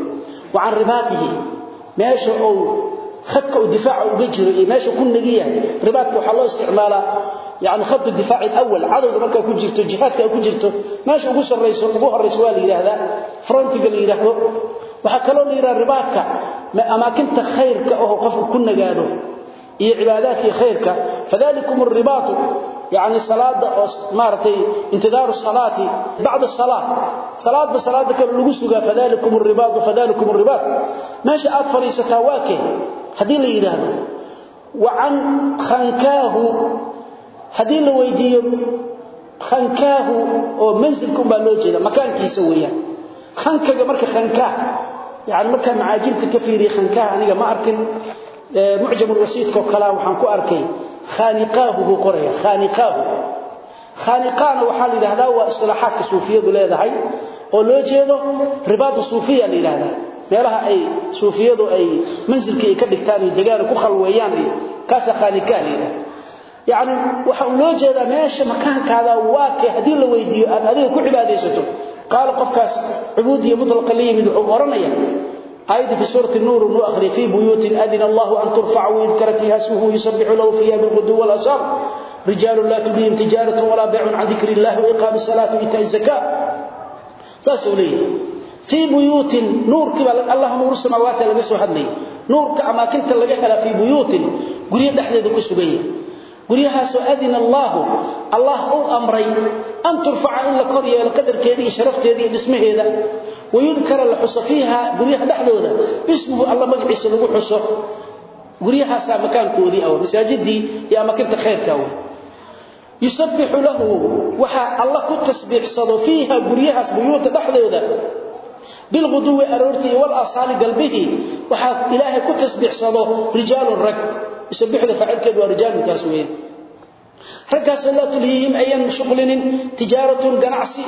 A: وعن رباطه ماشي او خدك ودفاع وججر ماشي كن نغيه رباطك waxa loo isticmaala yani khad الدفاع الاول عدد marka ku jirto jihadka ku jirto meesha ugu sareyso ugu horeyso waa la yiraahdaa frontiga la yiraahdo waxa kale oo la yiraahdaa ribaadka amaakinta khayrka oo qofku ku nagaado iyo cibaadaadka khayrka fadalikum الرباط يعني صلاه مارتي انتظار الصلاه بعد الصلاه صلاه بصلاه كان لو سغا فذلكم الرباط فذلكم الرباط ماشي اد فريستا واكه hadii la yiraahdo وعن خنكاه haddii la weydiiyo khankaahu oo manzilkum baa loo jeeda makaankiisa weeyaan. Khankaga marka khankaa yani marka macaajinta ka fiiriyo khankaa aniga ma arkin mucjam alwasiid ko kala waxaan ku arkay khaniqahu hu qoraya khaniqahu khaniqana waxa la yiraahdaa waa islaaxaadka suufiyadu leedahay oo loo jeedo ribaad suufiya la yiraahdaa meelaha ay suufiyadu ay manzilka ay ka dhigtaan deegaan ku khalweeyaan kaasa khaniqan yani waxa uu loo jeedaa meesha makaankaada waa kay haddii la weydiiyo aad adiga ku cibaadaysato. Qaala qofkaas cubuudiya mulaqa la yimid wuxuu oranayaa. Aayadda fi suurati nuur inuu akhriya fii buyuutin adina allahu an turfaca wayudkara fiiha smuhu yusabixu lahu fiiha bilqudu walasaar rijaalu laa tubihim tijaaratu walaa baycun can dikri illahi waiqaami salaati waitaa zakaa saas uu leeyahay. Fii buyuutin nuurkii baa allaha nuuru samaawaati laga soo hadlayay. Nuurka amaakinta laga helaa fii buyuutin guryo dhexdeeda ku sugan yahay guryahaasoo adina allaahu allah uu amray an turfaca in la kor yeelo qadarkeeda iyo sharafteeda iyo dhismaheeda. Wayudkara la xuso fiiha guryaha dhexdooda ismuhu alla magaciisa lagu xuso. Guryahaasaa makaankoodii aw masaajidii iyo amakinta khayrka wey yusabbixu lahu waxaa alla ku tasbiixsado fiiha guryahaas buyuuta dhexdooda. Bilquduwi aroortii walasaali galbihii waxaa ilaahay ku tasbiixsado rijaalun rag yusabbixda faacilkeedu waa rijaankaas weeye raggaasoo laa tulhiihim ayaan shuqlinin tijaaratun ganacsi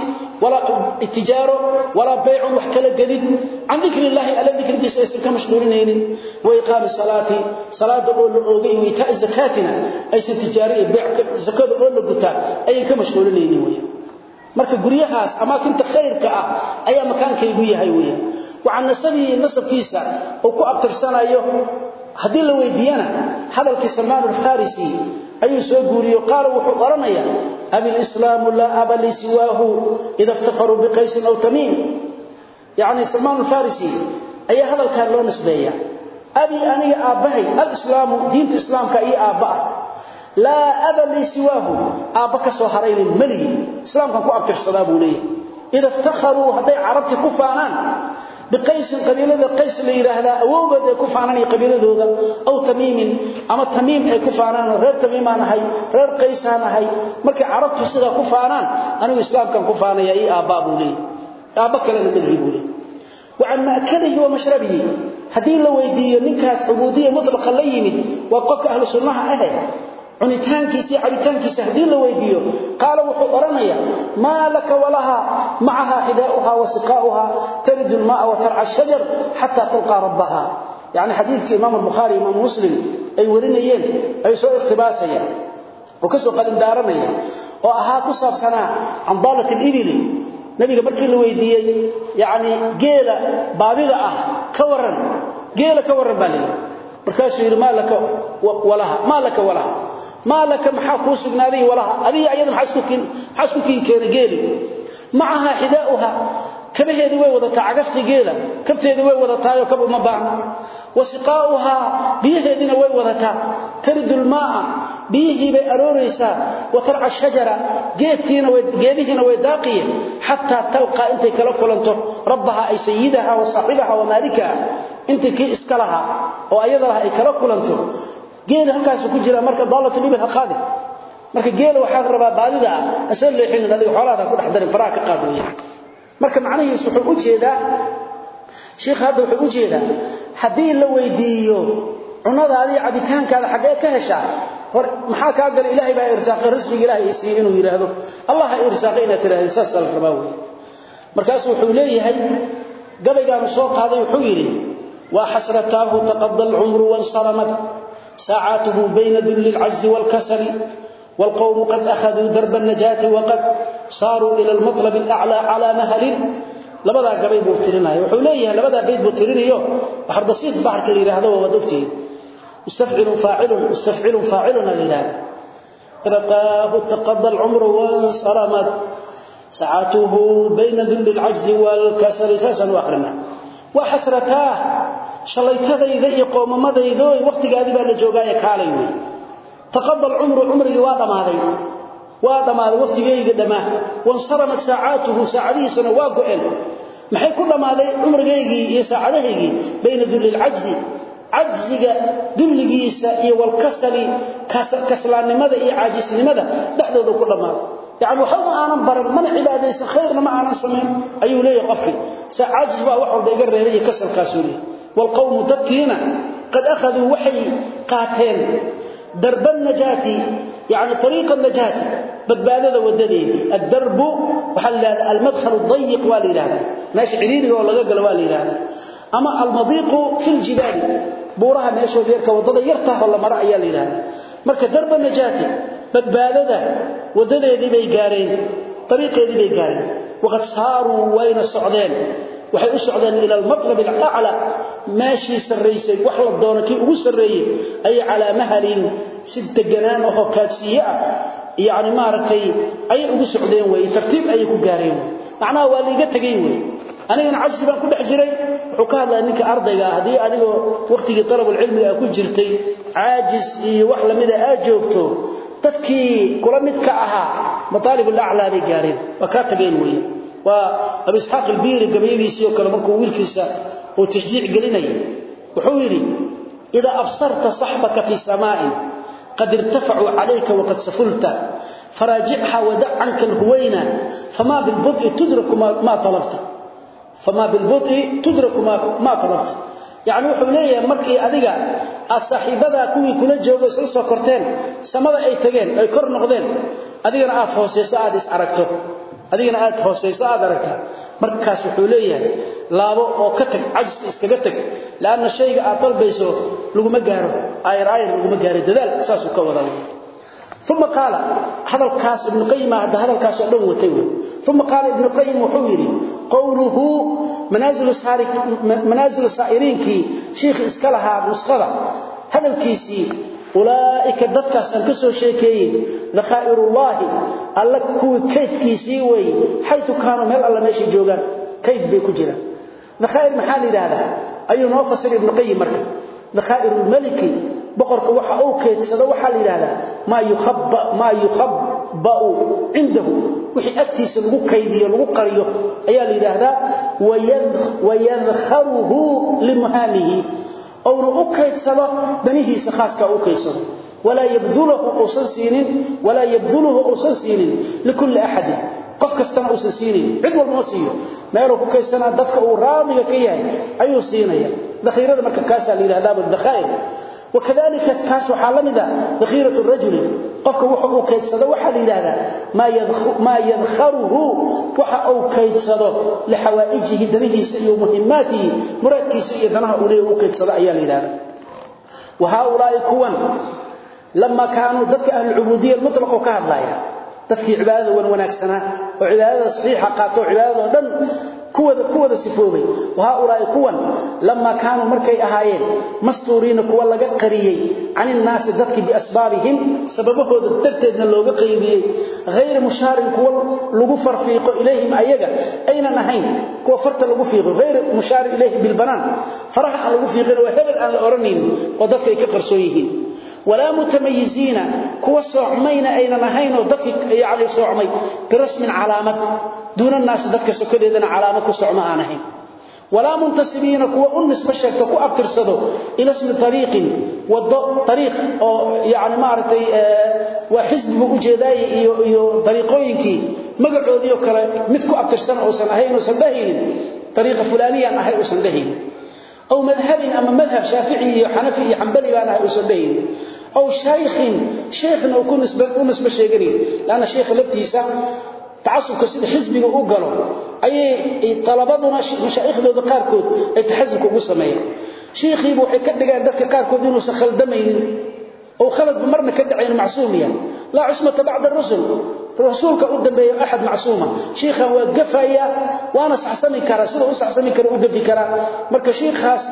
A: tijaaro walaa baycun wax kala gedid. Can dikri illaahi alla dikrigiisa aysan ka mashquulinaynin. Waiqaami salaati salaada oo la oogay iyo iitaa'i zakaatina aysan tijaaro iyo beyc zakada oo la gutaa ayan ka mashquulinaynin wey marka guryahaas amaakinta khayrka ah ayaa makaankaygu yahay wey wacan nasabihi nasabkiisa uu haddii la weydiiyana hadalkii Salman al-Farisi ayuu soo guuriyo qaal wuxuu oranaya abi al-islam la abali siwahu idha iftakharu bi aw tamim yani Salman al-Farisi ay hadalka loo nisbeeya. Abi aniga aabahay al-islam diinta islaamka ay aabaa la abali siwahu aabaka soo harayni mali islaamka ku abtirsada buu leeyahay. Idha iftakharu haday arabti ku faanaan بقيس قبيلة قيس اللي يراهدا أوبد كفانان قبيلة أو تميم أما تميم كفانان غير تميم أنا هاي غير قيس أنا هاي مركي عربت سيدا كفانان أنا الإسلام كان كفانا يا إيه آبابه لي آبك لنا مذهبه لي وعن مأكله ومشربه هذه لو يدي نكاس عبودية مطلقة ليمد وقفك أهل السنة أهل cunitaankiisa cabitaankiisa haddii la weydiiyo qaala wuxuu odhanaya maa laka walaha macaha xidaa'uha wa siqaa'uha taridu lmaaa wa tarca shajar xataa talqaa rabbaha yani xadiidka imaam albukhaari imaam muslim ay warinayeen ay soo ikhtibaasayaan oo ka soo qalindaaranaya oo ahaa ku saabsanaa can daalat alibili. Nabiga markii la weydiiyey yani geela baabida ah ka waran geela ka waran baa layidhi markaasuu yidhi maa laka walaha maa laka maxaa kuu sugnaaday walaha adiga ayada maxaa isku kiin keena geeli? Macaha xidaa'uha. Kabaheedii way wadataa cagaftii geela kabteedii way wadataayo kab uma baahna. Wa siqaa'uhaa biyaheediina way wadataa. Taridu lmaaa biyihii bay arooraysaa. Wa tarca shajara geedihiina way daaqiye xataa talqaa intay kala kulanto. Rabbaha ay sayidaha wa saaxibaha wa maalikaha intii kii iska lahaa oo ayada ay kala kulanto geela halkaas ku jira marka daalatulibil ha qaadi. Marka geela waxaa rabaa baadida ah asoo leexinin adiga xoolaada ku dhex darin faraha ka qaad marka macnahiisu wuxuu u jeedaa sheekh hadda wuxuu u jeedaa haddii la weydiiyo cunadaada cabitaankaada xaggee ka heshaa hor maxaa kaa gala ilaahay baa irsaaqay risqiga ilaahay isiiye inuu yidhaahdo allah irsaaqay inaad tiraahdo saasaa la markaasu wuxuu leeyahay gabaygaanu soo qaaday wuxuu yidhi waa xasrataahu taqada alcumru wansaramat ساعاته بين ذل العجز والكسل والقوم قد أخذوا درب النجاة وقد صاروا إلى المطلب الأعلى على مهل لبدا قبي بوتريناي وحو ليه لبدا بيت بوترينيو بحر بسيط بحر كليري هذا هو ودفتي مستفعل فاعل مستفعل فاعل لله رقاه تقضى العمر وانصرمت ساعته بين ذل العجز والكسل ساسا واخرنا وحسرتاه shalaytadayda iyo qoomamadaydo waqtigaadi baa la joogaaye kaalay wey. Taqadal cumru cumrigii waa dhammaaday. Waa dhammaaday waqtigeyga dhammaa wansaramat saacatuhu saacadihiisana waa go'een. Maxay ku dhammaaday cumrigaygii iyo saacadahaygii? Bayna dulli cajziga dulligiisa iyo walkasali kaslaannimada iyo caajisnimada dhexdooda ku dhammaaday. Yani waxba aanan baran mana cibaadaysan khayrna ma aanan samayn ayuu leeyahay qofkii. Saa baa wax walba iga reebay iyo kasalkaasuu leeyahay. والقوم تبكينا قد أخذوا وحي قاتين درب النجاة يعني طريق النجاة بدبادة وددين الدرب وحل المدخل الضيق والي هذا ناش عريري ولا قل والي هذا أما المضيق في الجبال بورها ماشي وديرك وضد يرتاح ولا مرأة يالي هذا مركا درب النجاة بدبادة وددين بي قارين طريقين بي قارين وقد صاروا وين السعودين waxay u socdeen ila al-matlab al-a'la. Maashi sareysay wax la doono kii ugu sareeyay ay calaamahalin sid deganaan oo kaadsiye ah. Yaani maartay ay ugu socdeen way tartiib ay ku gaareen. Macnaha waa liiga tagay way anigana casri baan ku dhex jiray wuxuu ka hadlaa ninka ardayga haddii adigoo waqtigii talab cilmiga ku jirtay aajis iyo wax la mid ah aad joogto dadkii kula mid ka ahaa matalib al-a'la bay gaareen. Waa ka tageen way waa abi isxaaq ilbiiri gabayadiisii oo kale markuu wiilkiisa uu tashjiic gelinayay. Wuxuu yidhi idaa absarta saxbaka fii samaa'in qad irtafacuu calayka waqad safulta faraajichaa wadac canka alhuwayna famaa bilbudi tudraku maa talabta. Famaa bilbudi tudraku maa talabta. Yacni wuxuu leeyahay markii adiga aad saaxiibbadaa kuwii kula joogo isla soo korteen samada ay tageen ay kor noqdeen adigana aad hoosayso aad is adigana aad hoosayso aad aragta. Markaas wuxuu leeyahay laabo oo ka tag cajiska iskaga tag. Laanna shayga aad dalbayso laguma gaaro. Ayr ayr laguma gaaro dadaal saasuu ka wada uma qaala hadalkaas ibnu qayima ah, hadda hadalkaas dhan watay wey uma qaala ibnu qayim wuxuu yidhi qowluhu manaasilu saa'iriinkii shiikhi iska lahaa nuskhada. Hadalkiisii ulaaika dadkaasaan ka soo sheekeeyey dakhaairullaahi alla kuwi kaydkiisii weeye xayu kaanuu meel alla meeshay joogaan kayd bay ku jiraan. Dakhaair maxaa la yidhaahdaa? Ayuu noo fasira ibnuqayim marka. Dakhaa'irulmaliki boqorka waxa uu kaydsado waxaa la yidhaahdaa maa yukhabba'u cindahu. Wixii agtiisa lagu kaydiyo lagu qariyo ayaa la yidhaahdaa wayadkharuhu limuhaamihi ouna u kaydsado danihiisa khaaska u kaydsado. Walaa yabduluhu uusan siinin walaa yabduluhu uusan siinin likulli axadin qof kastana uusan siinin. Cid walbama siiyo. Meeluu ku kaysanaa dadka uu raadiga ka yahay ayuu siinaya dakhiirada marka kaasaa la yidhahdaa badakhaair la mid a dakhiiratu rajuli qofka wuxuu uu kaydsado waxaa la yidhaahdaa maa yadkharuhu waxa uu kaydsado lixawaa'ijihi danihiisa iyo muhimaatihi muraadkiisa iyo danaha uu leeyahy uu kaydsado ayaa wa haaulaa'i kuwan lama kaanuu dadka ahlucubuudiya almutlaqu ka hadlaya dadkii cibaadada wan wanaagsanaa oo cibaadada saxiixa qaato oo cibaadada oo dhan kuwada kuwada sifoobay. Wahaulaa'i kuwan lama kaanuu markay ahaayeen mastuuriina kuwa laga qariyey can innaasi dadkii biasbaabihim sababahooda darteedna looga qaybiyey. Hayri mushaarin kuwa lagu farfiiqo ilayhim ayaga aynan ahayn kuwa farta lagu fiiqo. Hayri mushaarin ilayhim bilbanaan faraha aan lagu fiiqin waa hebel aan la odhanaynin oo dadka ay ka qarsoon yihiin walaa mutamayiziina kuwa soocmayna aynan ahaynoo dadkii yani soocmay birasmin calaamad duuna naasi dadka sokadeedana calaamad ku socma aan ahayn. Walaa muntasibiina kuwa u nisbo sheegto ku abtirsado ila smi ariiqin wado ariiq oo yani maaragtay waa xisbigu ujeedaaye iyo iyo dariiqooyinkii magacoodiioo kale mid ku abtirsana uusan ahayn uusan dhahaynin ariiqa fulaaniyaan ahay uusan dhahaynin aw madhabin ama madhab shaafici iyo xanafi iyo xambali baan ahay uusan dhahaynin aw shaykhin shaykhna uu ku nisbo sheeganayn lanna shaykha laftiisa tacasubka sida xisbiga u galo ayay talabaduna mashaaiikhdooda qaarkood ay taxasubka ugu sameeyeen shiikhiiba waxay rasuulka u dambeeya axad macsuuma. Shiikhan waa gafaya waana saxsami karaa sida u saxsami kara u gafi karaa. Marka shiikhaas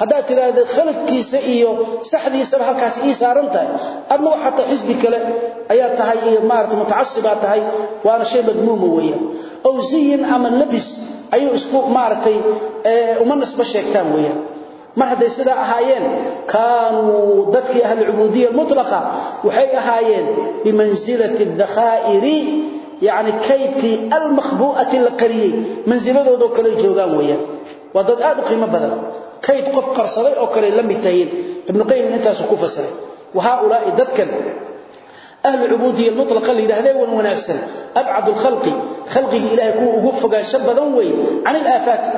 A: haddaad tidhaahda khaladkiisa iyo saxdiisaba halkaas ii saaran tahay adna waxaa tahay xisbi kale ayaa tahay iyo maarata mutacasibaa tahay waana shay madmuuma weeyaan ow ziyin ama labis ayuu isku maaragtay uma nisbo mar hadday sidaa ahaayeen? Kaanuu dadkii ahlucubuudiya mutlaqa waxay ahaayeen bimansilati dakhaa'iri yacni kaydkii almakhbuu'ati la qariyey kale joogaan weeyaan. Waa dad aad qiimo badan. Kayd qof qarsaday oo kale la mid tahiin ibnu qayim intaasu ku fasiray wa haaulaa'i dadkan ahlu cubuudiya mutlaqa la yidhahdee wan wanaagsan. Abcadu lkhalqi khalqigii ilahay kuwa ugu fogaansho badan weeye can ilaafaati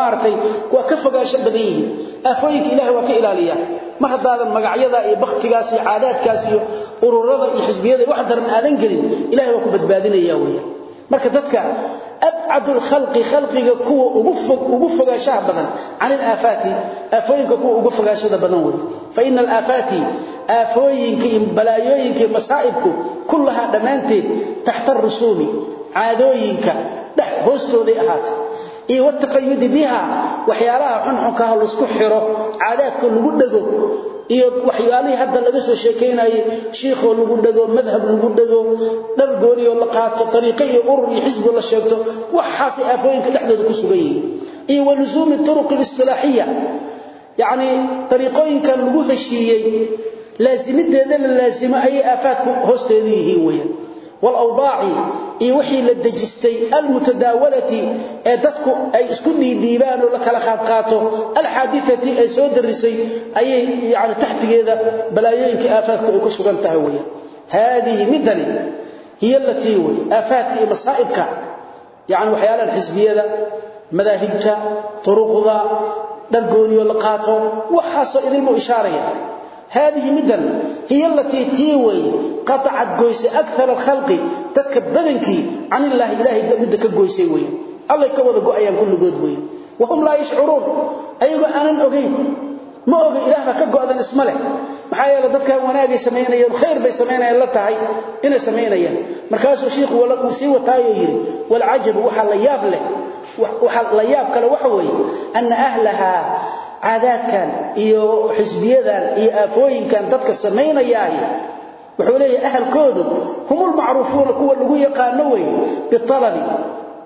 A: maartay waa ka fogaansho badan yihiin aafooyinka ilaahay waa ka ilaaliya. Mar haddaadan magacyada iyo bakhtigaas iyo ururada iyo xisbiyada wax daran aadan gelin ilahay waa ku badbaadinaya weeyaan marka dadka lkhalqi khalqiga kuwa ugu fogaanshaha badan can ilaafaati aafooyinka kuwa ugu fogaanshada badan wey fa ina alaafaati aafooyinka iyo balaayooyinka masaa'ibku kullahaa dhammaanteed taxta arusuumi caadooyinka dhex hoostooday ahaatay. Iyo wataqayudi biha waxyaalaha xunxunkaah la isku xiro caadaadka lagu dhego iyo waxyaalihii hadda laga soo sheekaynayay shiikhoo lagu dhego madhab lagu dhego dhar gooniyoo la qaato ariiqo urur iyo xisbo la sheegto waxaasay aafooyinka dhexdooda ku sugan yihiin. Iyo wa lusuumi turuq listilaaxiya yacnii lagu heshiiyey laasimideeda la laasimo ayay aafaadku hoosteedu yihiin weeyaan walawdaaci iyo wixii la dejistay almutadaawalati ee dadku ay isku dhiidhiibaan oo la kala qaadqaato alxaadiati ee soo darisay ayay yani taxtigeeda balaayooyinka aafaadku ay ku sugan tahay weeyaan haadihi midani hiya alatii wey aafaadka iyo masaa'ibka yani waxyaalahan xisbiyada madaahibta turuqda dhargooniyo la qaato waxaasoo idinmu ishaaraya هذه مدن هي التي تيوي قطعت قويسي أكثر الخلق تدك بدنكي عن الله إلهي مدك قويسي وي الله يكوض قويا كل قود وي وهم لا يشعرون أيضا أنا أغيب ما أغي إله ما كقوضا اسم له maxaa yeelay dadka wanaagay sameynayeen khayr bay sameynayeen la tahay inay sameynayeen markaasuu sheekhu wala uu sii wataayo yiri wal ajab waxa la yaab leh waxa la yaab kale waxa weeye an ahlaha caadaadkan iyo xisbiyadan iyo aafooyinkan dadka samaynayaay wuxuu leeyahay ahalkoodu hum ulmacruufuuna kuwa lagu yaqaano weyn bialabi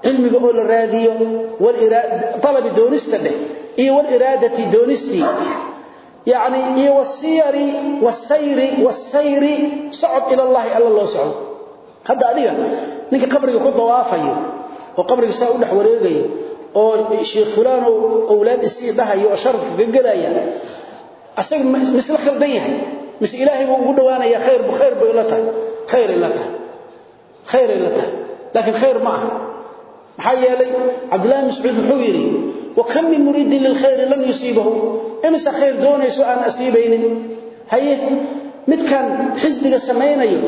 A: cilmiga oo la raadiyo alabi doonista dheh iyo wliraadati doonistii yani iyo wasiyari wasayri wasayri socod ilallaahi alla loo socdo. Hadda adiga ninka qabriga ku dawaafayo oo qabriga saa u dhex wareegayo oo sheekh fulan oo awlaad isii dhahayo oo sharaf ka galaya misla khaldan yahay. Mis ilaahay buu ugu dhawaanaya khayr bu khayr bay la khayr la khayr la tahay. Khayr ma aha. Yeelay abdullah mas'ud wuxuu yiri wa kam min murid lil khayr lam yusibahu imsa khayr doonayso aan asiibaynin? Haye midkan xisbiga sameeynayo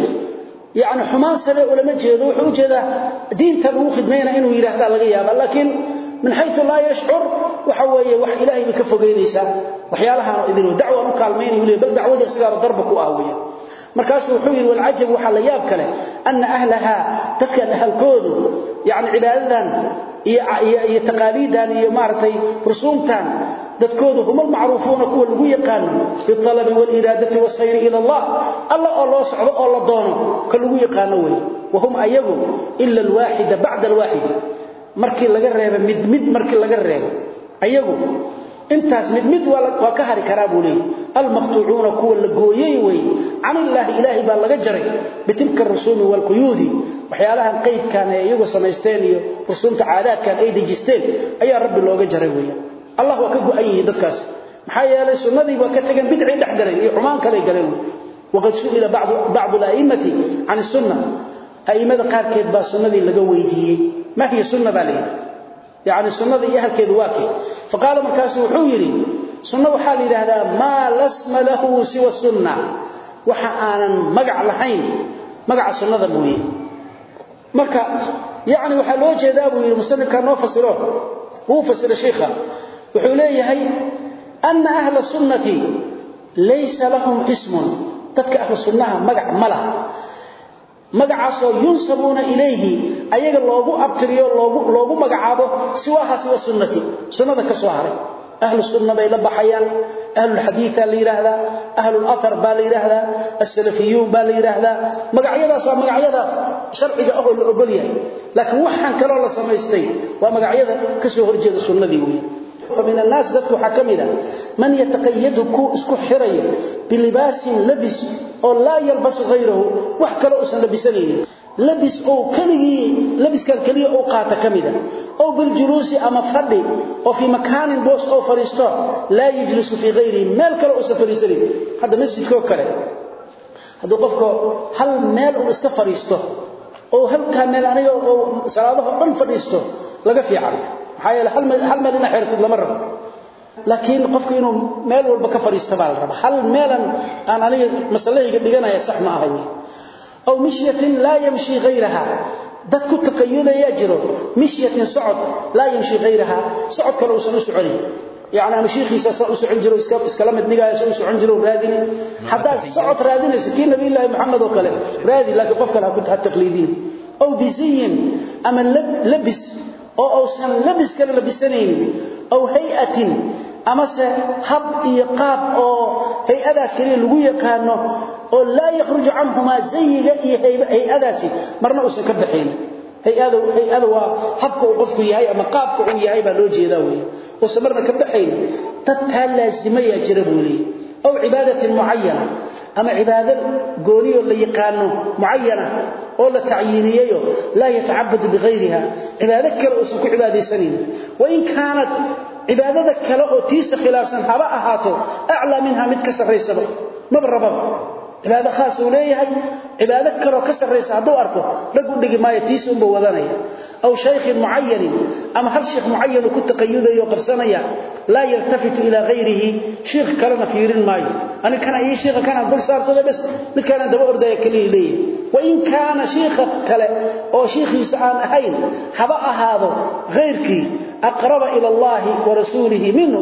A: yaani xumaan sare ulama jeedo wuxuu jeedaa diinta lagu khidmeeyna inuu yiraahdo laga yaabo laakiin min haythu la yashur waxa weeye wax ilaahay ka fogeynaysa waxyaalahan idin dacwo u kaalmeeyay uu leeyahay bal dacwada sigaar darba ku aawiya markaas wuxuu yiri wal ajab waxa la yaab kale anna ahlaha dadka ahlkoodu yaani cibaadadan iyo taqaaliidan iyo maartay rusuumtan dadkoodu hum macruufuuna kuwa lagu yaqaan fi talab wal iradati was sayr ila Allah. Alla oo loo socdo oo la doono ka lagu yaqaan way wahum ayagu illa al wahida ba'da al wahid markii laga reebo mid mid markii laga reebo. Ayagu intaas mid mid waa ka hari karaa buu leeyahay. Al maqtuuuna kuwa la gooyay way an allah ilaahi baa laga jaray. Bitilka rusumi wal quyudi waxyaalahan qaydkan ee iyagu samaysteen iyo rusunta caadaadkan ay dejisteen ayaa rabbi looga jaray weeyaan allah waa ka go'ayay dadkaas. Maxaa yeelay sunnadii waa ka tagan bidci dhex galeen iyo xumaan kale galeen waqad su'ila ba'd al-a'immati 'an as-sunnah a'immada qaarkeed baa sunnadii laga weydiiyay ma hiya sunnah bali yaani sunnada iyo halkeedu waa kee. Faqala markaas wuxuu yiri sunna waxa la yiraahdaa ma lasma lahu siwa sunnah waxa aanan magac lahayn magaca sunnada mooyee marka yaani waxa loo jeedaa buu yiri musannifka noo fasiro uu fasira sheekha wuxuu leeyahay anna ahla sunnati laysa lahum magacaasoo yunsabuuna ilayhi ayaga loogu abtiriyo loogu magacaabo siwaha siwa sunnati. Sunnada ka soo haray. Ahlu sunna bay la baxayaan. Ahlu hadith la yiraahdaa ahlu athar baa la yiraahdaa as-salafiyuun baa la yiraahdaa magacyadaas waa magacyada sharciga ah oo la ogol yahay. Laakiin waxaan kale la samaystay. Waa magacyada ka soo horjeeda sunnadii famin annaas dadka waxaa ka mida ah, man yataqayadu kuu isku xirayo bilibaasin labis oo laa yalbasu hayrahu wax kale usan labisanaynin labis oo keligii labiskan kaliya oo qaata kamida ah. oo bil juluusi ama fadhi oo fi makaanin boos oo fariisto la yajlisu fi ghayri meel kale oo safariisani hada masjidka kale hadu qofku hal meel uu iska fariisto oo halka meel aniga oo salaadaha dhan maxaa yeele hal meel inaad xirtid lama rabo. Laakiin qofku inuu meel walba ka fadhiisto baa la rabaa. Hal meelan aan aniga masalahayga dhiganaya sax ma ahay aw mishyatin laa yamshi hayraha dad ku taqayulayaa jiro. Mishyatin socod laa yamshi hayraha socod kale uusan u soconin yani ama shiikiisa saa u socon jiro iskala mid dhigaayo saa u socon jiro raadini. Haddaad socod raadinayso kii nabiyullaahi moxamed oo kale raadi laakiin qof kale ha taqliidiin. Aw biziyin ama labis oo uusan labis kale labisanaynin aw hay'atin ama se hab iyo qaab oo hay'adaas kaliya lagu yaqaano oo la yakhruju anhuma zayga iyo hay'adaasi marna uusan ka baxayn. Hay'ada waa habka uu qofku yahay ama qaabka uu yahay baa loo jeedaa weeye. Oo samarna ka baxayn dad taa laazimaya jira buu leeyahay. Aw ibadatin muayyana ama cibaado gooniyo la yaqaano muayyana oo la tacyiniyo la yataabadu bighayriha cibaado kale oo ku cibaadeysanin wa in kaanat cibaadada kale oo tiisa khilaafsan haba ahaato a'la minha mid ka sareysaba mabraba cibaado khaas uu leeyahay. Cibaado kaloo ka sarraysa hadduu arko rag u dhigi maayo tiisa unba wadanaya. Aw shaykhin mucayanin ama hal sheikh mucayanu ku taqayudayo qabsanaya laa yartafitu ilaa hayrihi shiikh kalena fiirin maayo. Ani kana ii shiikha kanaan dul saarsada bes midkaanaan daba ordaya keliya leeyahay. Wain kaana shiikha kale oo shiikhiisa aan ahayn haba ahaado hayrkii aqraba ila allahi wa rasuulihi minhu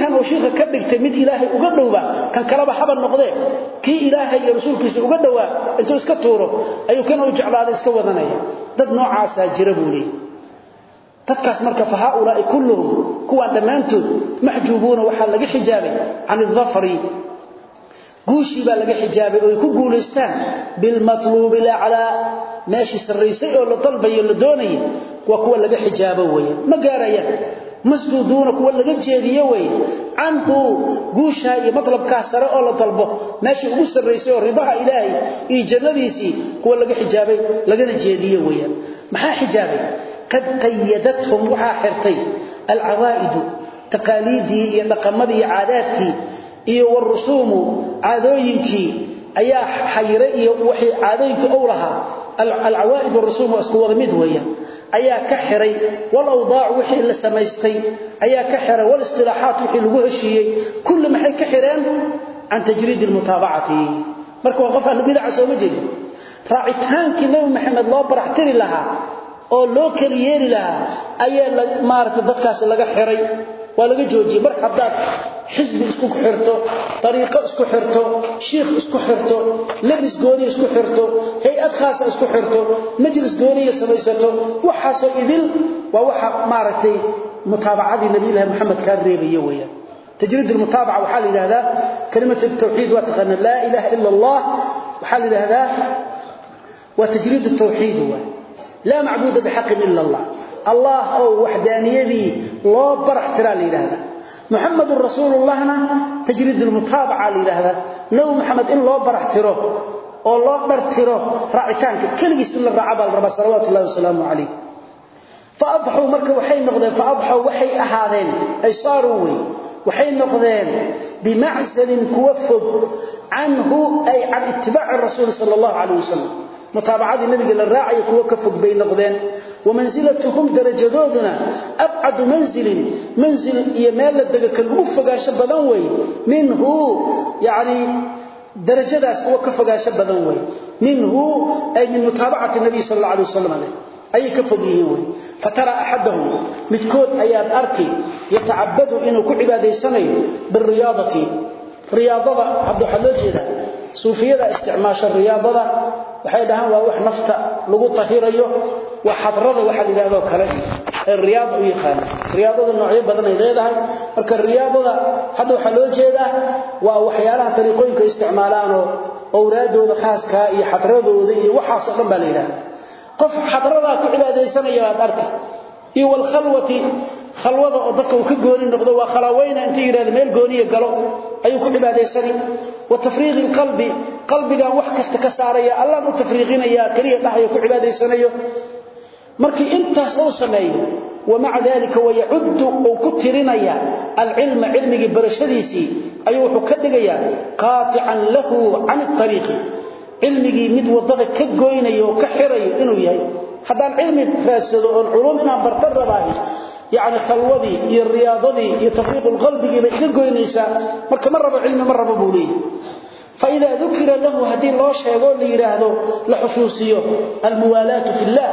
A: kan oo sheekha ka dhigtay mid ilaahay uga dhowba kan kalaba xaban noqday kii ilaahay iyo rasuulkiisa uga dhawaa intuu iska tuuro ayuu kan u jeclaaday iska wadanaya. Dad noocaas ah jira buu leeyahay dadkaas marka fa haula kulluhum kuwa dhamaantood mahjuubuna waxa laga xijaabay an dhafari guushi baa laga xijaabay oo ku guuleystaan bil matlub al a'la meeshi sarreysay oo la dalbayo la doonayay waa kuwa laga xijaabo weeye. Ma gaarayaan masduuduna kuwa laga jeediyo way anhu guusha iyo matlabka sare oo la dalbo meeshii ugu sareysay oo ridaha ilaahi iyo jannadiisi kuwa laga xijaabay laga jeediyo weeyaan maxaa xijaabay? Qad qayyadathum waxa xirtay al-awaid taqalidi iyo dhaqamadii caadaadkii iyo warusumu caadooyinkii ayaa xayire iyo wixii caadooyinka oo lahaa. Al-awaid warusum isku wada mid weeyaan ayaa ka xiray wal awdaac wixii la samaystay ayaa ka xiray wal istilaaxaat wixii lagu heshiiyey. Kulli maxay ka xireen? Can tajriid almutaabacati. Marka waa qof aan bidca soo ma jeedin raacitaankii nabi maxamed loo baraxtiri lahaa oo loo kala yeeri lahaa ayaa maaragtay dadkaas laga xiray waa laga joojiyey. Mar haddaad xisbi isku xirto dariiqo isku xirto shiikh isku xirto labis gooniya isku xirto hay-ad khaasa isku xirto majlis gooniya samaysato waxaasoo idil waa waxa maaragtay mutaabacadii nabiyullaahi maxamed kaa reebaya weeyaan تجريد المتابعة وحال إلى هذا كلمة التوحيد واتقنا لا إله إلا الله وحال إلى هذا وتجريد التوحيد هو لا معبود بحق إلا الله الله أو وحدانية ذي لا برح ترى إلى هذا محمد رسول الله تجريد المتابعة إلى هذا لو محمد إن لا برح ترى أو لا برح ترى راعتانك كل جسم الرعب الرب صلوات الله وسلامه عليه فأضحوا مركب وحي نقضين فأضحوا وحي أهادين أي صاروا waxay noqdeen bimacsalin kuwa fog canhu ay can itibaaci rasuuli sal allahu calayh wasalam mutaabacadii nabiga la raacaya kuwa ka fog bay noqdeen wamansilatuhum darajadooduna abcadu mansilin mansil iyo meel la dega kan ugu fogaansho badan wey minhu yani darajadaas kuwa ka fogaansho badan wey minhu ay min mutaabacati nabiy sal alla alay wasalam ayay ka fog yihiin wey fatara axadahum midkood ayaad arki yatacabadu inuu ku cibaadaysanayo biriyaadati riyaadada hadda waxaa loo jeedaa suufiyada isticmaasha riyaadada waxay dhahaan waa wax nafta lagu tahirayo waa xadrada waxaa yidhahdoo kale ee riyaada u yaqaana riyaadada noocyo badan ay leedahay. Marka riyaadada hadda waxaa loo jeedaa waa waxyaalaha dariiqooyinka isticmaalaanoo owraadooda khaaskaa iyo xadradooda iyo waxaasoo dhan baa yidhahda qof xadradaa ku cibaadaysanaya aad arki iyo wal khalwati khalwada oo dadka ka gooni noqdo waa khalaweyna inta yiraahdo meel gooniya galo ayuu ku cibaadaysani. Wa tafriiq qalbi qalbigan wax kasta ka saaraya allah u tafriiqinaya kaliya dhaxaya ku cibaadaysanayo markii intaas uu sameeyo ومع ذلك ويعد او كترنيا العلم علمي برشديسي ايو وحو كدغيا قاطعا له عن الطريق cilmigii mid wadada ka goynayo ka xirayo inuu yahay hadaan cilmi raadsado oo culum inaan bartan rabaayo يعني خلودي iyo riyaadadii iyo tafriiq qalbigi ba iga goynaysa marka mar rabo cilmi mar rabo buulii فإذا ذكر له هدي الله شيغو ليراهدو لا حسوسيو الموالاه في الله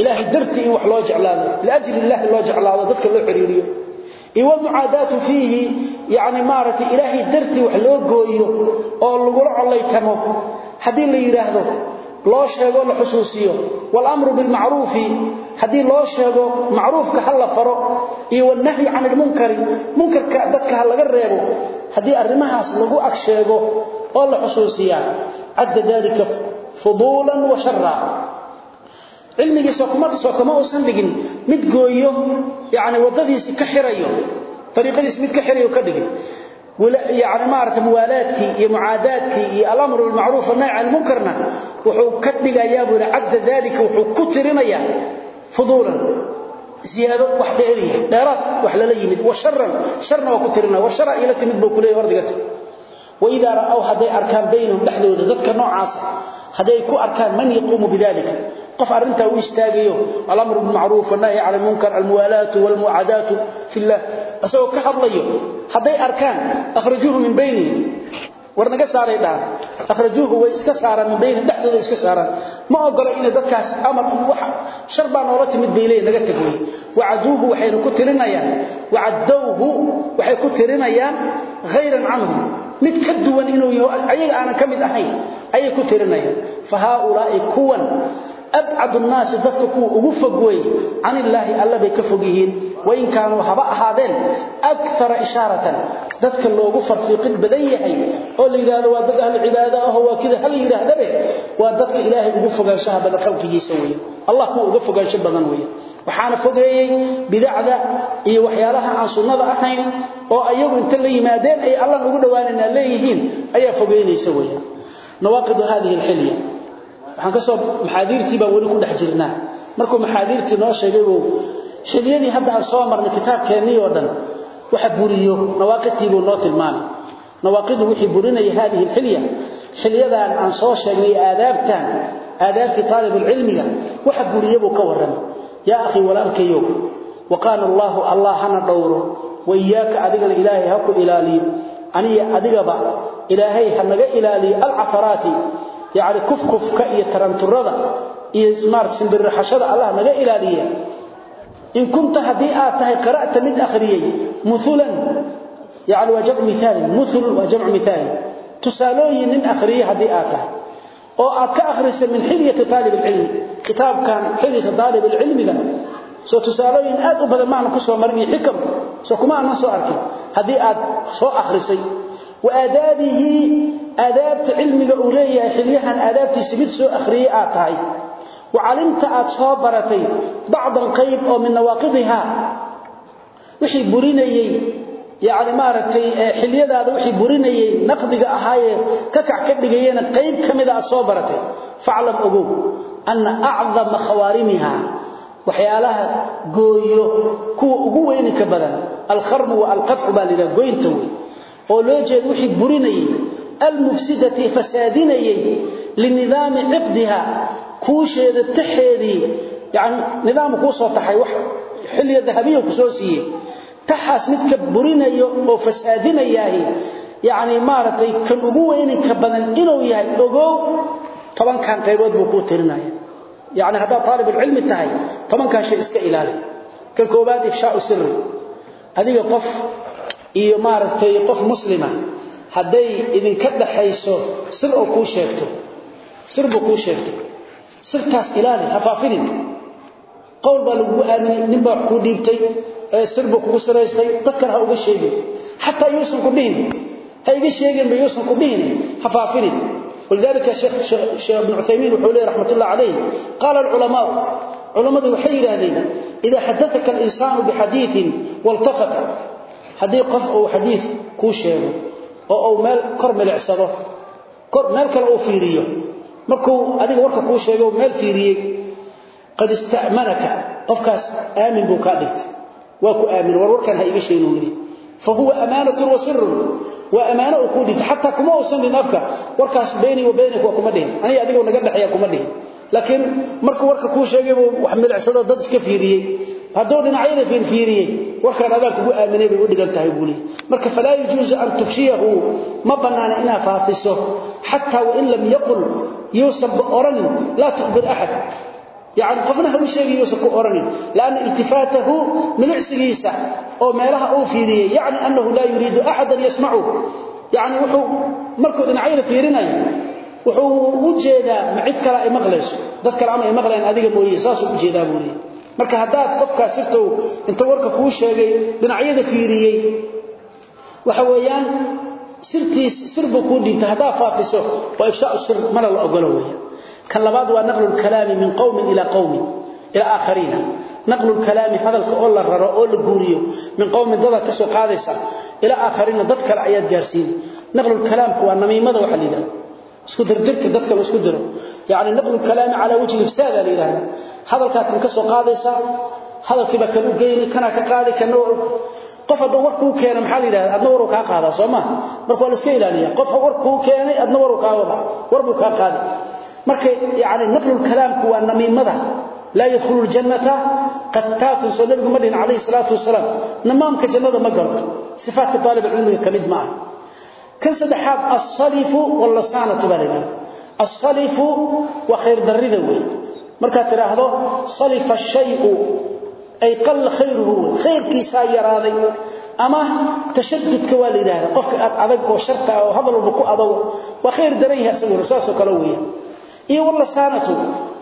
A: ilaahay darti in wax loo jeclaado. Liajli illaahi loo jeclaado dadka loo xiriiriyo iyo walmucaadaatu fiihi yani maaragtay ilaahay dartii wax loo gooyo oo lagula collaytamo. Haddii la yidhaahdo loo sheego la xusuusiyo. Walamru bilmacruufi haddii loo sheego macruufka ha la faro. Iyo walnahyu can ilmunkari munkarka dadka ha laga reebo. Haddii arrimahaas lagu ag sheego oo la xusuusiyaa cadda dalika fuduulan wa cilmigiisoo kuma uusan dhigin. Mid gooyo yani wadadiisi ka xirayo ariiqadiisi mid ka xirayo ka dhigin. Yani maarata muwaalaadkii iyo mucaadaadkii iyo alamru bilmacruuf wanahy can wuxuu ka dhigayaa buu yidhi cadda daalika wuxuu ku tirinayaa fuduulan ziyaado wax dheeriya dheeraad wax lala yimid wa sharna waa ku tirinaya wa ila timid buu ku leeyahy waidaa ra'aw hadday arkaan baynahum dhexdooda dadka noocaasa hadday ku arkaan man yaquumu bidalika qof arinta uu istaagayo al-amru bil ma'ruf wa nahy 'anil munkar al-muwalatu wal mu'adatu fillah asoo ka hadlayo haday arkaan akhrajuhu min bayni warnaga saaray dhaan akhrajuhu way iska saaran min bayni dhaxdooda iska saaran ma ogolo in dadkaas amar wax sharba noola timid beelay naga tagay wa'aduhu waxay ku tirinayaan wa'adawhu waxay ku tirinayaan ghayran anhu mid ka ku tirinayaan. Fa abcad الnaasi dadka kuwa ugu fog weeye can illaahi alla bay ka fog yihiin wain kaanuu haba ahaadeen akara ishaaratan dadka loogu farfiiqin badan yahay oo la yidhaahdo waa dad ahlu cibaada aho waa kida hala yidhaahdabe waa dadka ilaahay ugu fogaanshaha badan khalqigiisa weye allah kuwa uga fogaansho badan weye waxaana fogeeyey bidacda iyo waxyaalaha aan sunnada ahayn oo ayagu inta la yimaadeen ay allan ugu dhowaananaa leeyihiin ayaa fogaynaysa weye nawaaqidu waxaan ka soo maxaadiirtii baa wali ku dhex jirnaa. Markuu maxaadiirtii noo sheegay uu xiliyadii hadda aan soo marnay kitaabkeennii oo dhan waxa buriyo nawaaqidtii buu noo tilmaamay. Nawaaqidu wixii burinaya hadhihi alxilya xilyadan aan soo sheegnay aadaabtan aadaabti talib ilmiga waxa buriyo buu ka waramay yaa akhi walaalkayo waqaana allahu allah hana dhowro wayaaka adigana ilaahay ha ku ilaaliyo. Aniya adigaba ilaahay ha naga ilaaliyo alcafaraati yacni kufkufka iyo taranturada iyo smart simbirraxashada allah naga ilaaliya in kunta haddii aad tahay qara'ta mid akhriyey muhulan yani waa jamcu miaalin muhul waa jamcu miaalin tusaalooyin haddii aad tahay. Oo aad ka akhrisay min xilyati aalib alcilmi kitaabkan xilyata aalib alcilmiga soo tusaalooyin aad u badan maana ku soo marin xikam soo kuma aanan soo arkin. Haddii aad soo akhrisay wa aadaabihi aadaabta cilmiga uu leeyahay xilyahan aadaabtiisa mid soo akhriyey aad tahay wa calimta aad soo baratay bacdan qayb oo min nawaaqidiha wixii burinayey yani maaragtay xilyadaada wixii burinayey naqdiga ahaayee ka kac ka dhigayena qayb ka mida aad soo baratay faclam ogow anna acdama khawaarimiha waxyaalaha gooyo ugu weyninka badan alkharmu oo loo jeeda wixii burinayey almufsidati fasaadinayey linidaami ciqdiha kuusheeda taxeedii yani nidaamku kuu soo taxay wax xilliga dahabiya ku soo siiyey. Taxaas midka burinayo oo fasaadinayaahi yani maaragtay kan ugu weyninka badan inuu yahay ogow tobankan qaybood buu kuu tirinaya. Yani haddaad aalibulcilmi tahay tobankan shay iska ilaali. Kan koobaad ifshaau siri adiga qof iyo maaragtay qof muslima hadday idinka dhaxayso sir oo kuu sheegto sir buu kuu sheegtay sirtaas ilaali ha faafinin qowl baa lagugu aaminay nin baa wax kuu dhiibtay sir buu kugu siraystay dadkana ha uga sheegin xataa yuusan ku dhihin ha iga sheeginba yuusan ku dhihin ha faafinin ولذلك الشيخ شيخ ابن عثيمين وحوله رحمة الله عليه قال العلماء علماء وحي هذين إذا حدثك الإنسان بحديث والتفت haddii qof uu xadii kuu sheego oo uu meel kor milicsado meel kale uu fiiriyo markuu adiga warka kuu sheega meel fiiriyey qad istamanaka. Qofkaas aamin buu kaa dhigtay. Waa ku aamin war warkaan ha iga sheegi weli fahuwa amaanatun wa sirun waa amaano uu dhigtay. Xataa kuma uusan dhihin warkaas beynii wa beynik waa kuma dhihin. Aniga adiga naga dhexeeya kuma dhihin. Laakiin markuu warka kuu sheegay wax milicsado dad iska fiiriyey. hadoo dhinacyada fiir fiiriyay warkan adaa kugu aaminay bay u dhigan tahay buuli marka falaa yajuzu an tufshiyahu ma banaana ina faafiso hatta wa in lam yaqul yusab oran la tukhbir ahad يعني قفنا هو شيء يوسف أوراني لأن التفاته من عسقيسة أو مالها أو فيريه يعني أنه لا يريد أحدا يسمعه يعني وحو مركو إن عين فيرنا وحو وجيدا معد كلا مغلس ذكر عمي مغلين أذيك مويه ساسو وجيدا بولي marka hadaad qofka sirto inta warka kuu sheegay dhinacyada fiiriyay waxa weeyaan sirtiis sirbu ku dhinta hadaa faafiso waa ifshaa sir mana la ogolo weeyaan kan labaad waa naqlu kalaami min qawmin ila qawmin ila aakhariina. Naqlu kalaami hadalka oo la raro oo la guuriyo min qawmin dad ka soo qaadaysa ila aakhariina dad kale ayaad gaarsiin. Naqlu kalaamku waa namiimada waxa la yiraahdo isku dirdirka dadka la isku diro yaani naqlu kalaami ala wajhi ifsaad la yiraahdo hadalkaad ka soo qaadaysa hadalkiiba kan u geeyay kana ka qaadi kana qof haduu warku keenay maxaa la yiraahdaa adna waru ka qaada Sooma marka la iska ilaaliya qof warku keenay adna waru ka wada warbu ka qaadi marka yaani naqlu kalaamku waa namiimada لا يدخل الجنة قتات صدق مدين عليه الصلاة والسلام نمامك جنة مقر صفات طالب العلم كمد معه كان سدحات الصلف واللسانة asalifu waa khayr darida wey markaad tidhaahdo salifa shayu ay qalla khayruhu wey khayrkiisaa ama tashadudka waa la yidhaahda aad adag oo sharta ah oo hadal walba ku adogo waa khayr daran yahay asaguna. Saasoo kale iyo walasaanatu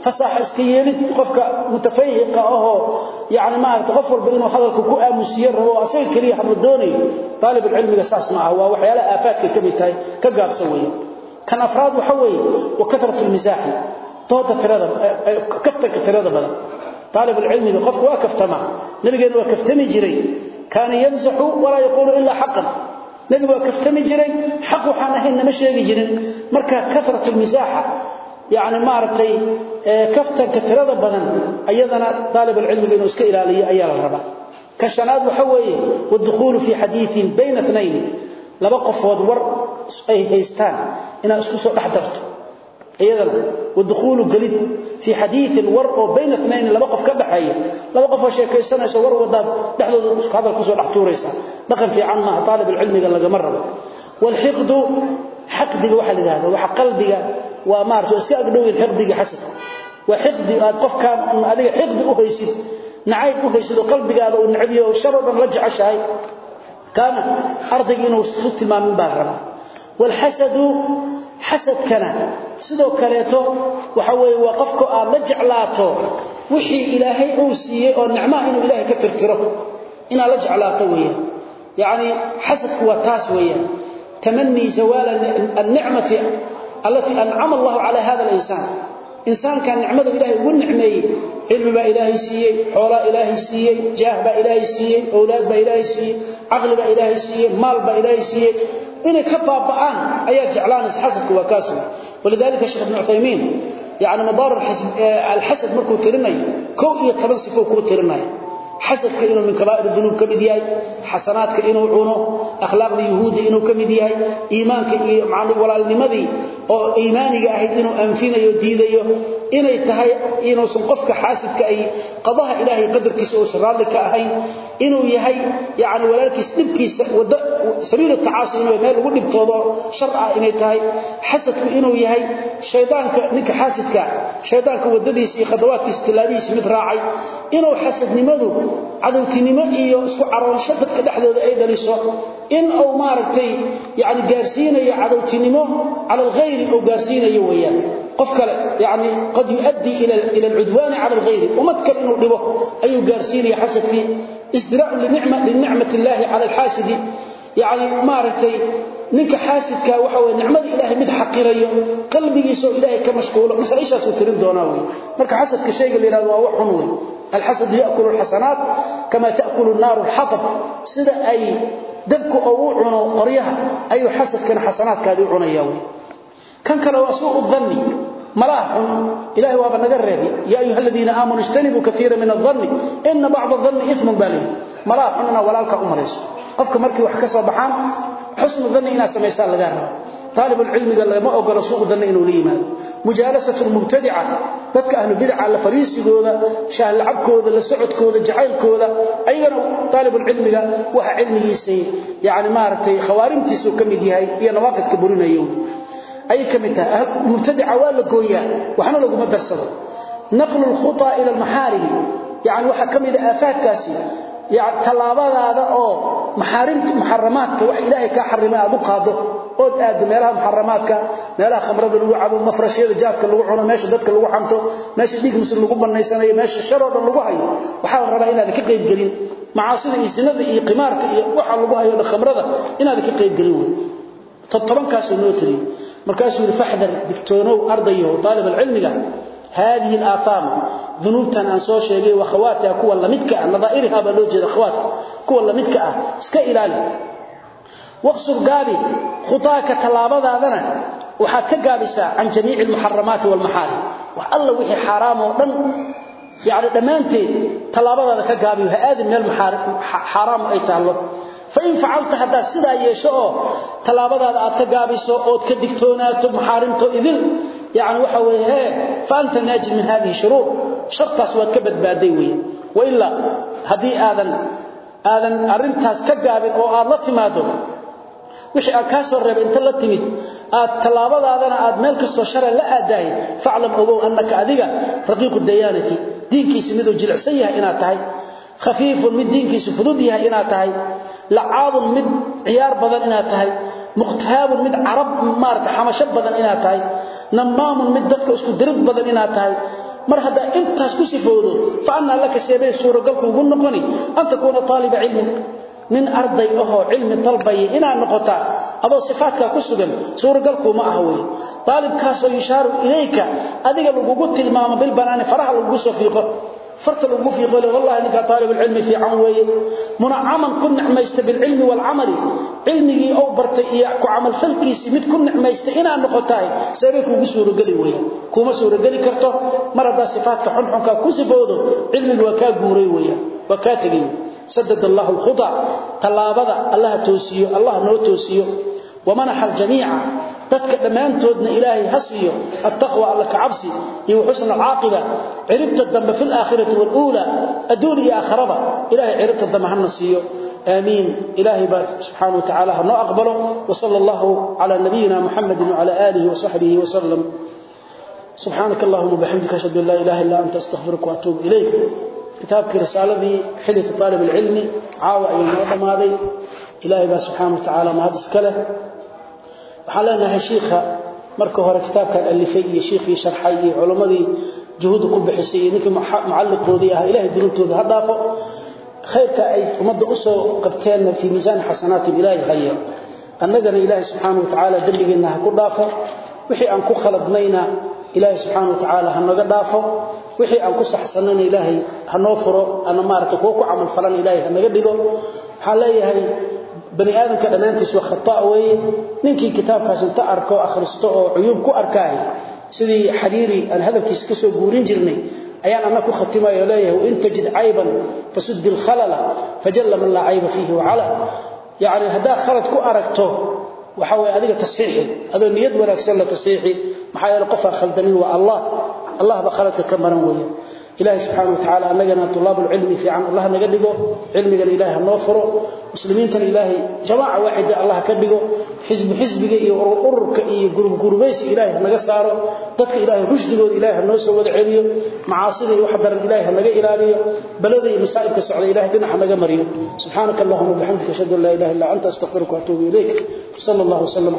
A: fasaax iska yeelid qofka mutafahiqa ahoo yani maarata qof walba inuu hadalka ku aamusiyo rabo asaga keliya hadla doonayo. Daalibulcilmiga saas ma aha. Waa waxyaalaha aafaadka ka tahay ka gaabsan weya kan afraad waxa weeye wa kathratu almizah تودا ترada kaftanka tirada badan طالب العلم qof waa kaftama nabigeena waa kaftami jiray kaana yamsahu wala yaqulu illa haqqan nabi waa kaftami jiray xaq waxaan ahayn ma sheegi jirin marka kathratu misaha yaani maartay kaftanka tirada badan ayadana طالب العلم inuu iska ilaaliyo ayaa la rabaa kashanaad waxa weeye wadkhulu fi hadithin bayna ithnayn laba inaad isku soo dhex darto. Iyadana wadukhuulu gelid fii xadiiin war oo bayna nayn laba qof ka dhaxeeya laba qof oo sheekaysanayso war wadaad dhexdooda hadal ku soo dhex tuuraysa. Dhaqan fiican maaha aalibulcilmiga lagama rabo walxiqdu xaqdiga waxaa layidhahda waxa qalbiga waa maarata iska agdhowin xiqdiga xasadka waa xiqdi aad qofkaan adiga xiqdi u haysid nacayb u haysid oo qalbigaada uu necbiyo shar oo dhan la jeceshahay kaana ardayga inuu su tilmaamin baa rabaa walxasadu xasadkana sidoo kaleeto waxa weeye waa qofku aad la jeclaato wixii ilaahay uu siiyey oo nicmaha inuu ilaahay ka tirtiro. Inaad la jeclaato weeyaan. Yacni xasadku waa taas weeyaan. Tamanii zawaala annicmati allatii ancama allahu cala hada insan kan nicmada ilaahay ugu nicmeeyay ilmi ba ilaahay siiyay xoola ilaahay siiyay jaah ba ilaahay siiyay awlaad ba ilaahay siiyay aqli ba ilaahay siiyay maal ba ilaahay siiyay inay ka baaba'aan ayaa jeclaan xasadku waa kaas. Walidalika sheekh ibn Uthaymeen yaani madar al-hasad markuu tirinay koo iyo toban sifo ku tirinay xasadka inuu min kabaa'ir dhunub ka mid yahay xasanaadka inuu cuno akhlaaqda yahuudi inuu ka mid yahay iimaanka iyo walaalnimadii oo iimaaniga ahayd inuu anfinayo diidayo inay tahay inuu san qofka xaasidka ay qadaha ilaahay qadarkiisa oo sharaali ka ahayn inuu yahay yaani walaalkiis dibkiisa wada sabiil tacaasi inuu meel ugu dhibtoodo sharca inay tahay. Xasadku inuu yahay shaydaanka ninka xaasidka shaydaanka wadadiisa iyo khadawaadkiisa tilaabihiisa mid raacay. Inuu xasadnimadu cadawtinimo iyo isku caroonsho dadka dhexdooda ay dhaliso. In uu maaragtay yaani gaarsiinayo cadawtinimo cala oo gaarsiinayo weeyaan. Qof kale yaani qad yuaddi ila alcudwani cala alghayri umad kale inuu dhibo ayuu gaarsiinaya xasadkii isdiraacu linicmati illaahi cala alxaasidi yani maaragtay ninka xaasidka waxa w nicmada ilaahay mid xaqirayo qalbigiisoo ilaahay ka mashquulo masalaishaasuu tirin doonaa wy marka xasadka shayga la yihahdo waa wax xun wey alxasadu yakulu alxasanaat kama taakulu naaru alxatab sida ay dabku ou u cuno qoryaha ayuu xasadkana xasanaadkaadii u cunaya wy kan kale waa suucu danni ملاح إلهي وابا نقرر يا أيها الذين آمنوا اجتنبوا كثيرا من الظن إن بعض الظن إثم بالي ملاح أننا ولا لك أمريس قفك مركي وحكسوا بحان حسن الظن إنا سميسان لقاها طالب العلم قال ما أقل سوء الظن إنه ليمان مجالسة المبتدعة dadka ahlu bidca la fariisigooda shaah lacabkooda la socodkooda jacaylkooda ayagana talib ilmiga waxa cilmigiisa yaani maartay khawaarimtiisu kamid yahay iyo nawaaqidka burinayo ay ka mid tahay. Mubtadi'a waa la gooyaa waxna lagu madarsado naqlu al-khuta ila al-maharib yaani waxa ka mid aafaadkaasi yaani talaabadaada oo muharramaadka wax ilaahay ka xarimay aad u qaado. Oo aad meelaha muharramaadka meelaha khamrada lagu cabo mafrashiyada jaadka lagu cuno meesha dadka lagu xanto meesha dhiig muslim lagu banaysanayo meesha sharooda lagu hayo waxa la rabaa inaad ka qayb galin macaasida iyo sinada iyo qimaarka iyo waxa lagu hayo ka todoban markaasuu yidhi faxdar digtoonow ardayahu aalib alcilmiga haadihi alaafaama dunuubtan aan soo sheegay wakhawaatiha ah, kuwa lamidka ah nadaairiha baa loo jeeda khawaatka kuwa lamidka ah iska ilaali. Waqsur gaabi khutaaka tallaabadaadana waxaad ka gaabisaa can jamiici almuxaramaati walmaxaarim wax alla wixii xaaraam oo dhan yacni dhammaanteed tallaabadaada ka gaabiyo ha aadin meel xaaraam ay taallo fa in facalta hada sida yeesho oo talaabadaada aad ka gaabiso oo ka digtoonaato mahaarimto idil yaani waxa weeye fa anta naaji min hadhihi shurur shartaas waad ka badbaaday weey wa illa haddii aadan aadan arintaas ka gaabin oo aad la timaado wixii aad ka soo reebay inta la timid aad talaabadaadana aad meel kasto shar la aadaay fa'lam ogow annaka adiga raqiiqu dayanati diinkiisa midoo jilicsan lacaab mid ciyaar badan inaad tahay muqtaab mid arab maarta xamasho badan inaad tahay namaam mid dadka isku dirid badan inaad tahay. Mar hada intaas ku sifoodo fa anna laka sabay suuragalku ugu noqoni anta kuna talib ilmi nin arday ahoo cilmi dalbay ina noqota adoo sifaadka ku sugan suuragalku ma aha weey talibkaas oo yishaaru ilayka adiga lagugu tilmaamo bil banaan faraha lagu soo fiiqo farta lagu fiiqo le wallahi ninka taalib ilmi fi amal weeye munacaman kun nicmaysta bil ilmi wal amali ilmigi oo bartay iyo ku amal falkiisi mid kun nicmaysta inaa noqotaay sareeku ugu suuro gali weeye kuma suuro gali karto mar hada sifaatka xun xunka ku sifoodo ilmigu waa ka guuray weeye waa ka tagay sadad allah al khuda ومنح الجميع dadka dhamaantoodna ilaahay hasiyo attaqwa alla ka cabsi iyo husna aaqiba ciribta dambe fil aakhirati wal ula adun iyo aakhiraba ilaahay ciribta dambe hanna siiyo آمين إلهي بار سبحانه وتعالى هنو أقبله وصلى الله على نبينا محمد وعلى آله وصحبه وسلم سبحانك اللهم وبحمدك أشهد أن لا إله إلا أنت أستغفرك وأتوب إليك كتابك رسالة دي حلية طالب العلم عاوة أي المعظم هذه إلهي بار سبحانه وتعالى ما هذا waxaan leenahay shiikha marka hore kitaabkan alifay iyo shiikhii sharxay iyo culimmadii juhuud ku bixisay iyo ninkii mucalliqoodii ah ilaahay dunuubtooda ha dhaafo khayrka ay ummadda u soo qabteenna fii miisaani xasanaatihim ilaahay haye annagana ilaahay subxaanahu watacaala dembigeenna ha ku dhaafo. Wixii aan ku khaladnayna ilaahay subxaana watacaala ha naga dhaafo. Wixii aan ku saxsannayna ilaahay ha noo furo. Ana maaragtay kuwa ku camalfalan ilaahay ha naga dhigo. Waxaan leeyahay bani aadamka dhanaantiis waa khata way ninkii kitaabkaas inta arko akhristo oo cuyub ku arkay sidii xariiri aan hadalkiisa ka guurin jirnay ayaan ana ku khatimayo leeyahay in tajid ayban fasud al khalala fajalla man la ayba fihi wa ala yaani hada khalad ku aragto waxa way adiga tasxiixi adoo niyad wanaagsan la tasxiixi maxaa yeelay qof khaldamin wa allah allah. Ba khaladka ka maran weeye ilahi subxaana watacaala anagana ulaabulcilmi fiican allah naga dhigo cilmigana ilahay hanoo furo muslimiintana ilaahay jamaaca waaxida allah ka dhigo xisbi xisbiga iyo ururka iyo gurubgurubaysi ilahay hanaga saaro dadka ilaahay rushdigooda ilahay hanoo soo wada celiyo macaasida iyo wax daran ilahay hanaga ilaaliyo balada iyo masaa'ibka socda ilahay dhinaca naga mariyo. Subxaanaka allahuma wabixamdika ashhadu an laa ilaha illa anta astaqfiruka waatuubu ilayk. Sal allah wasalam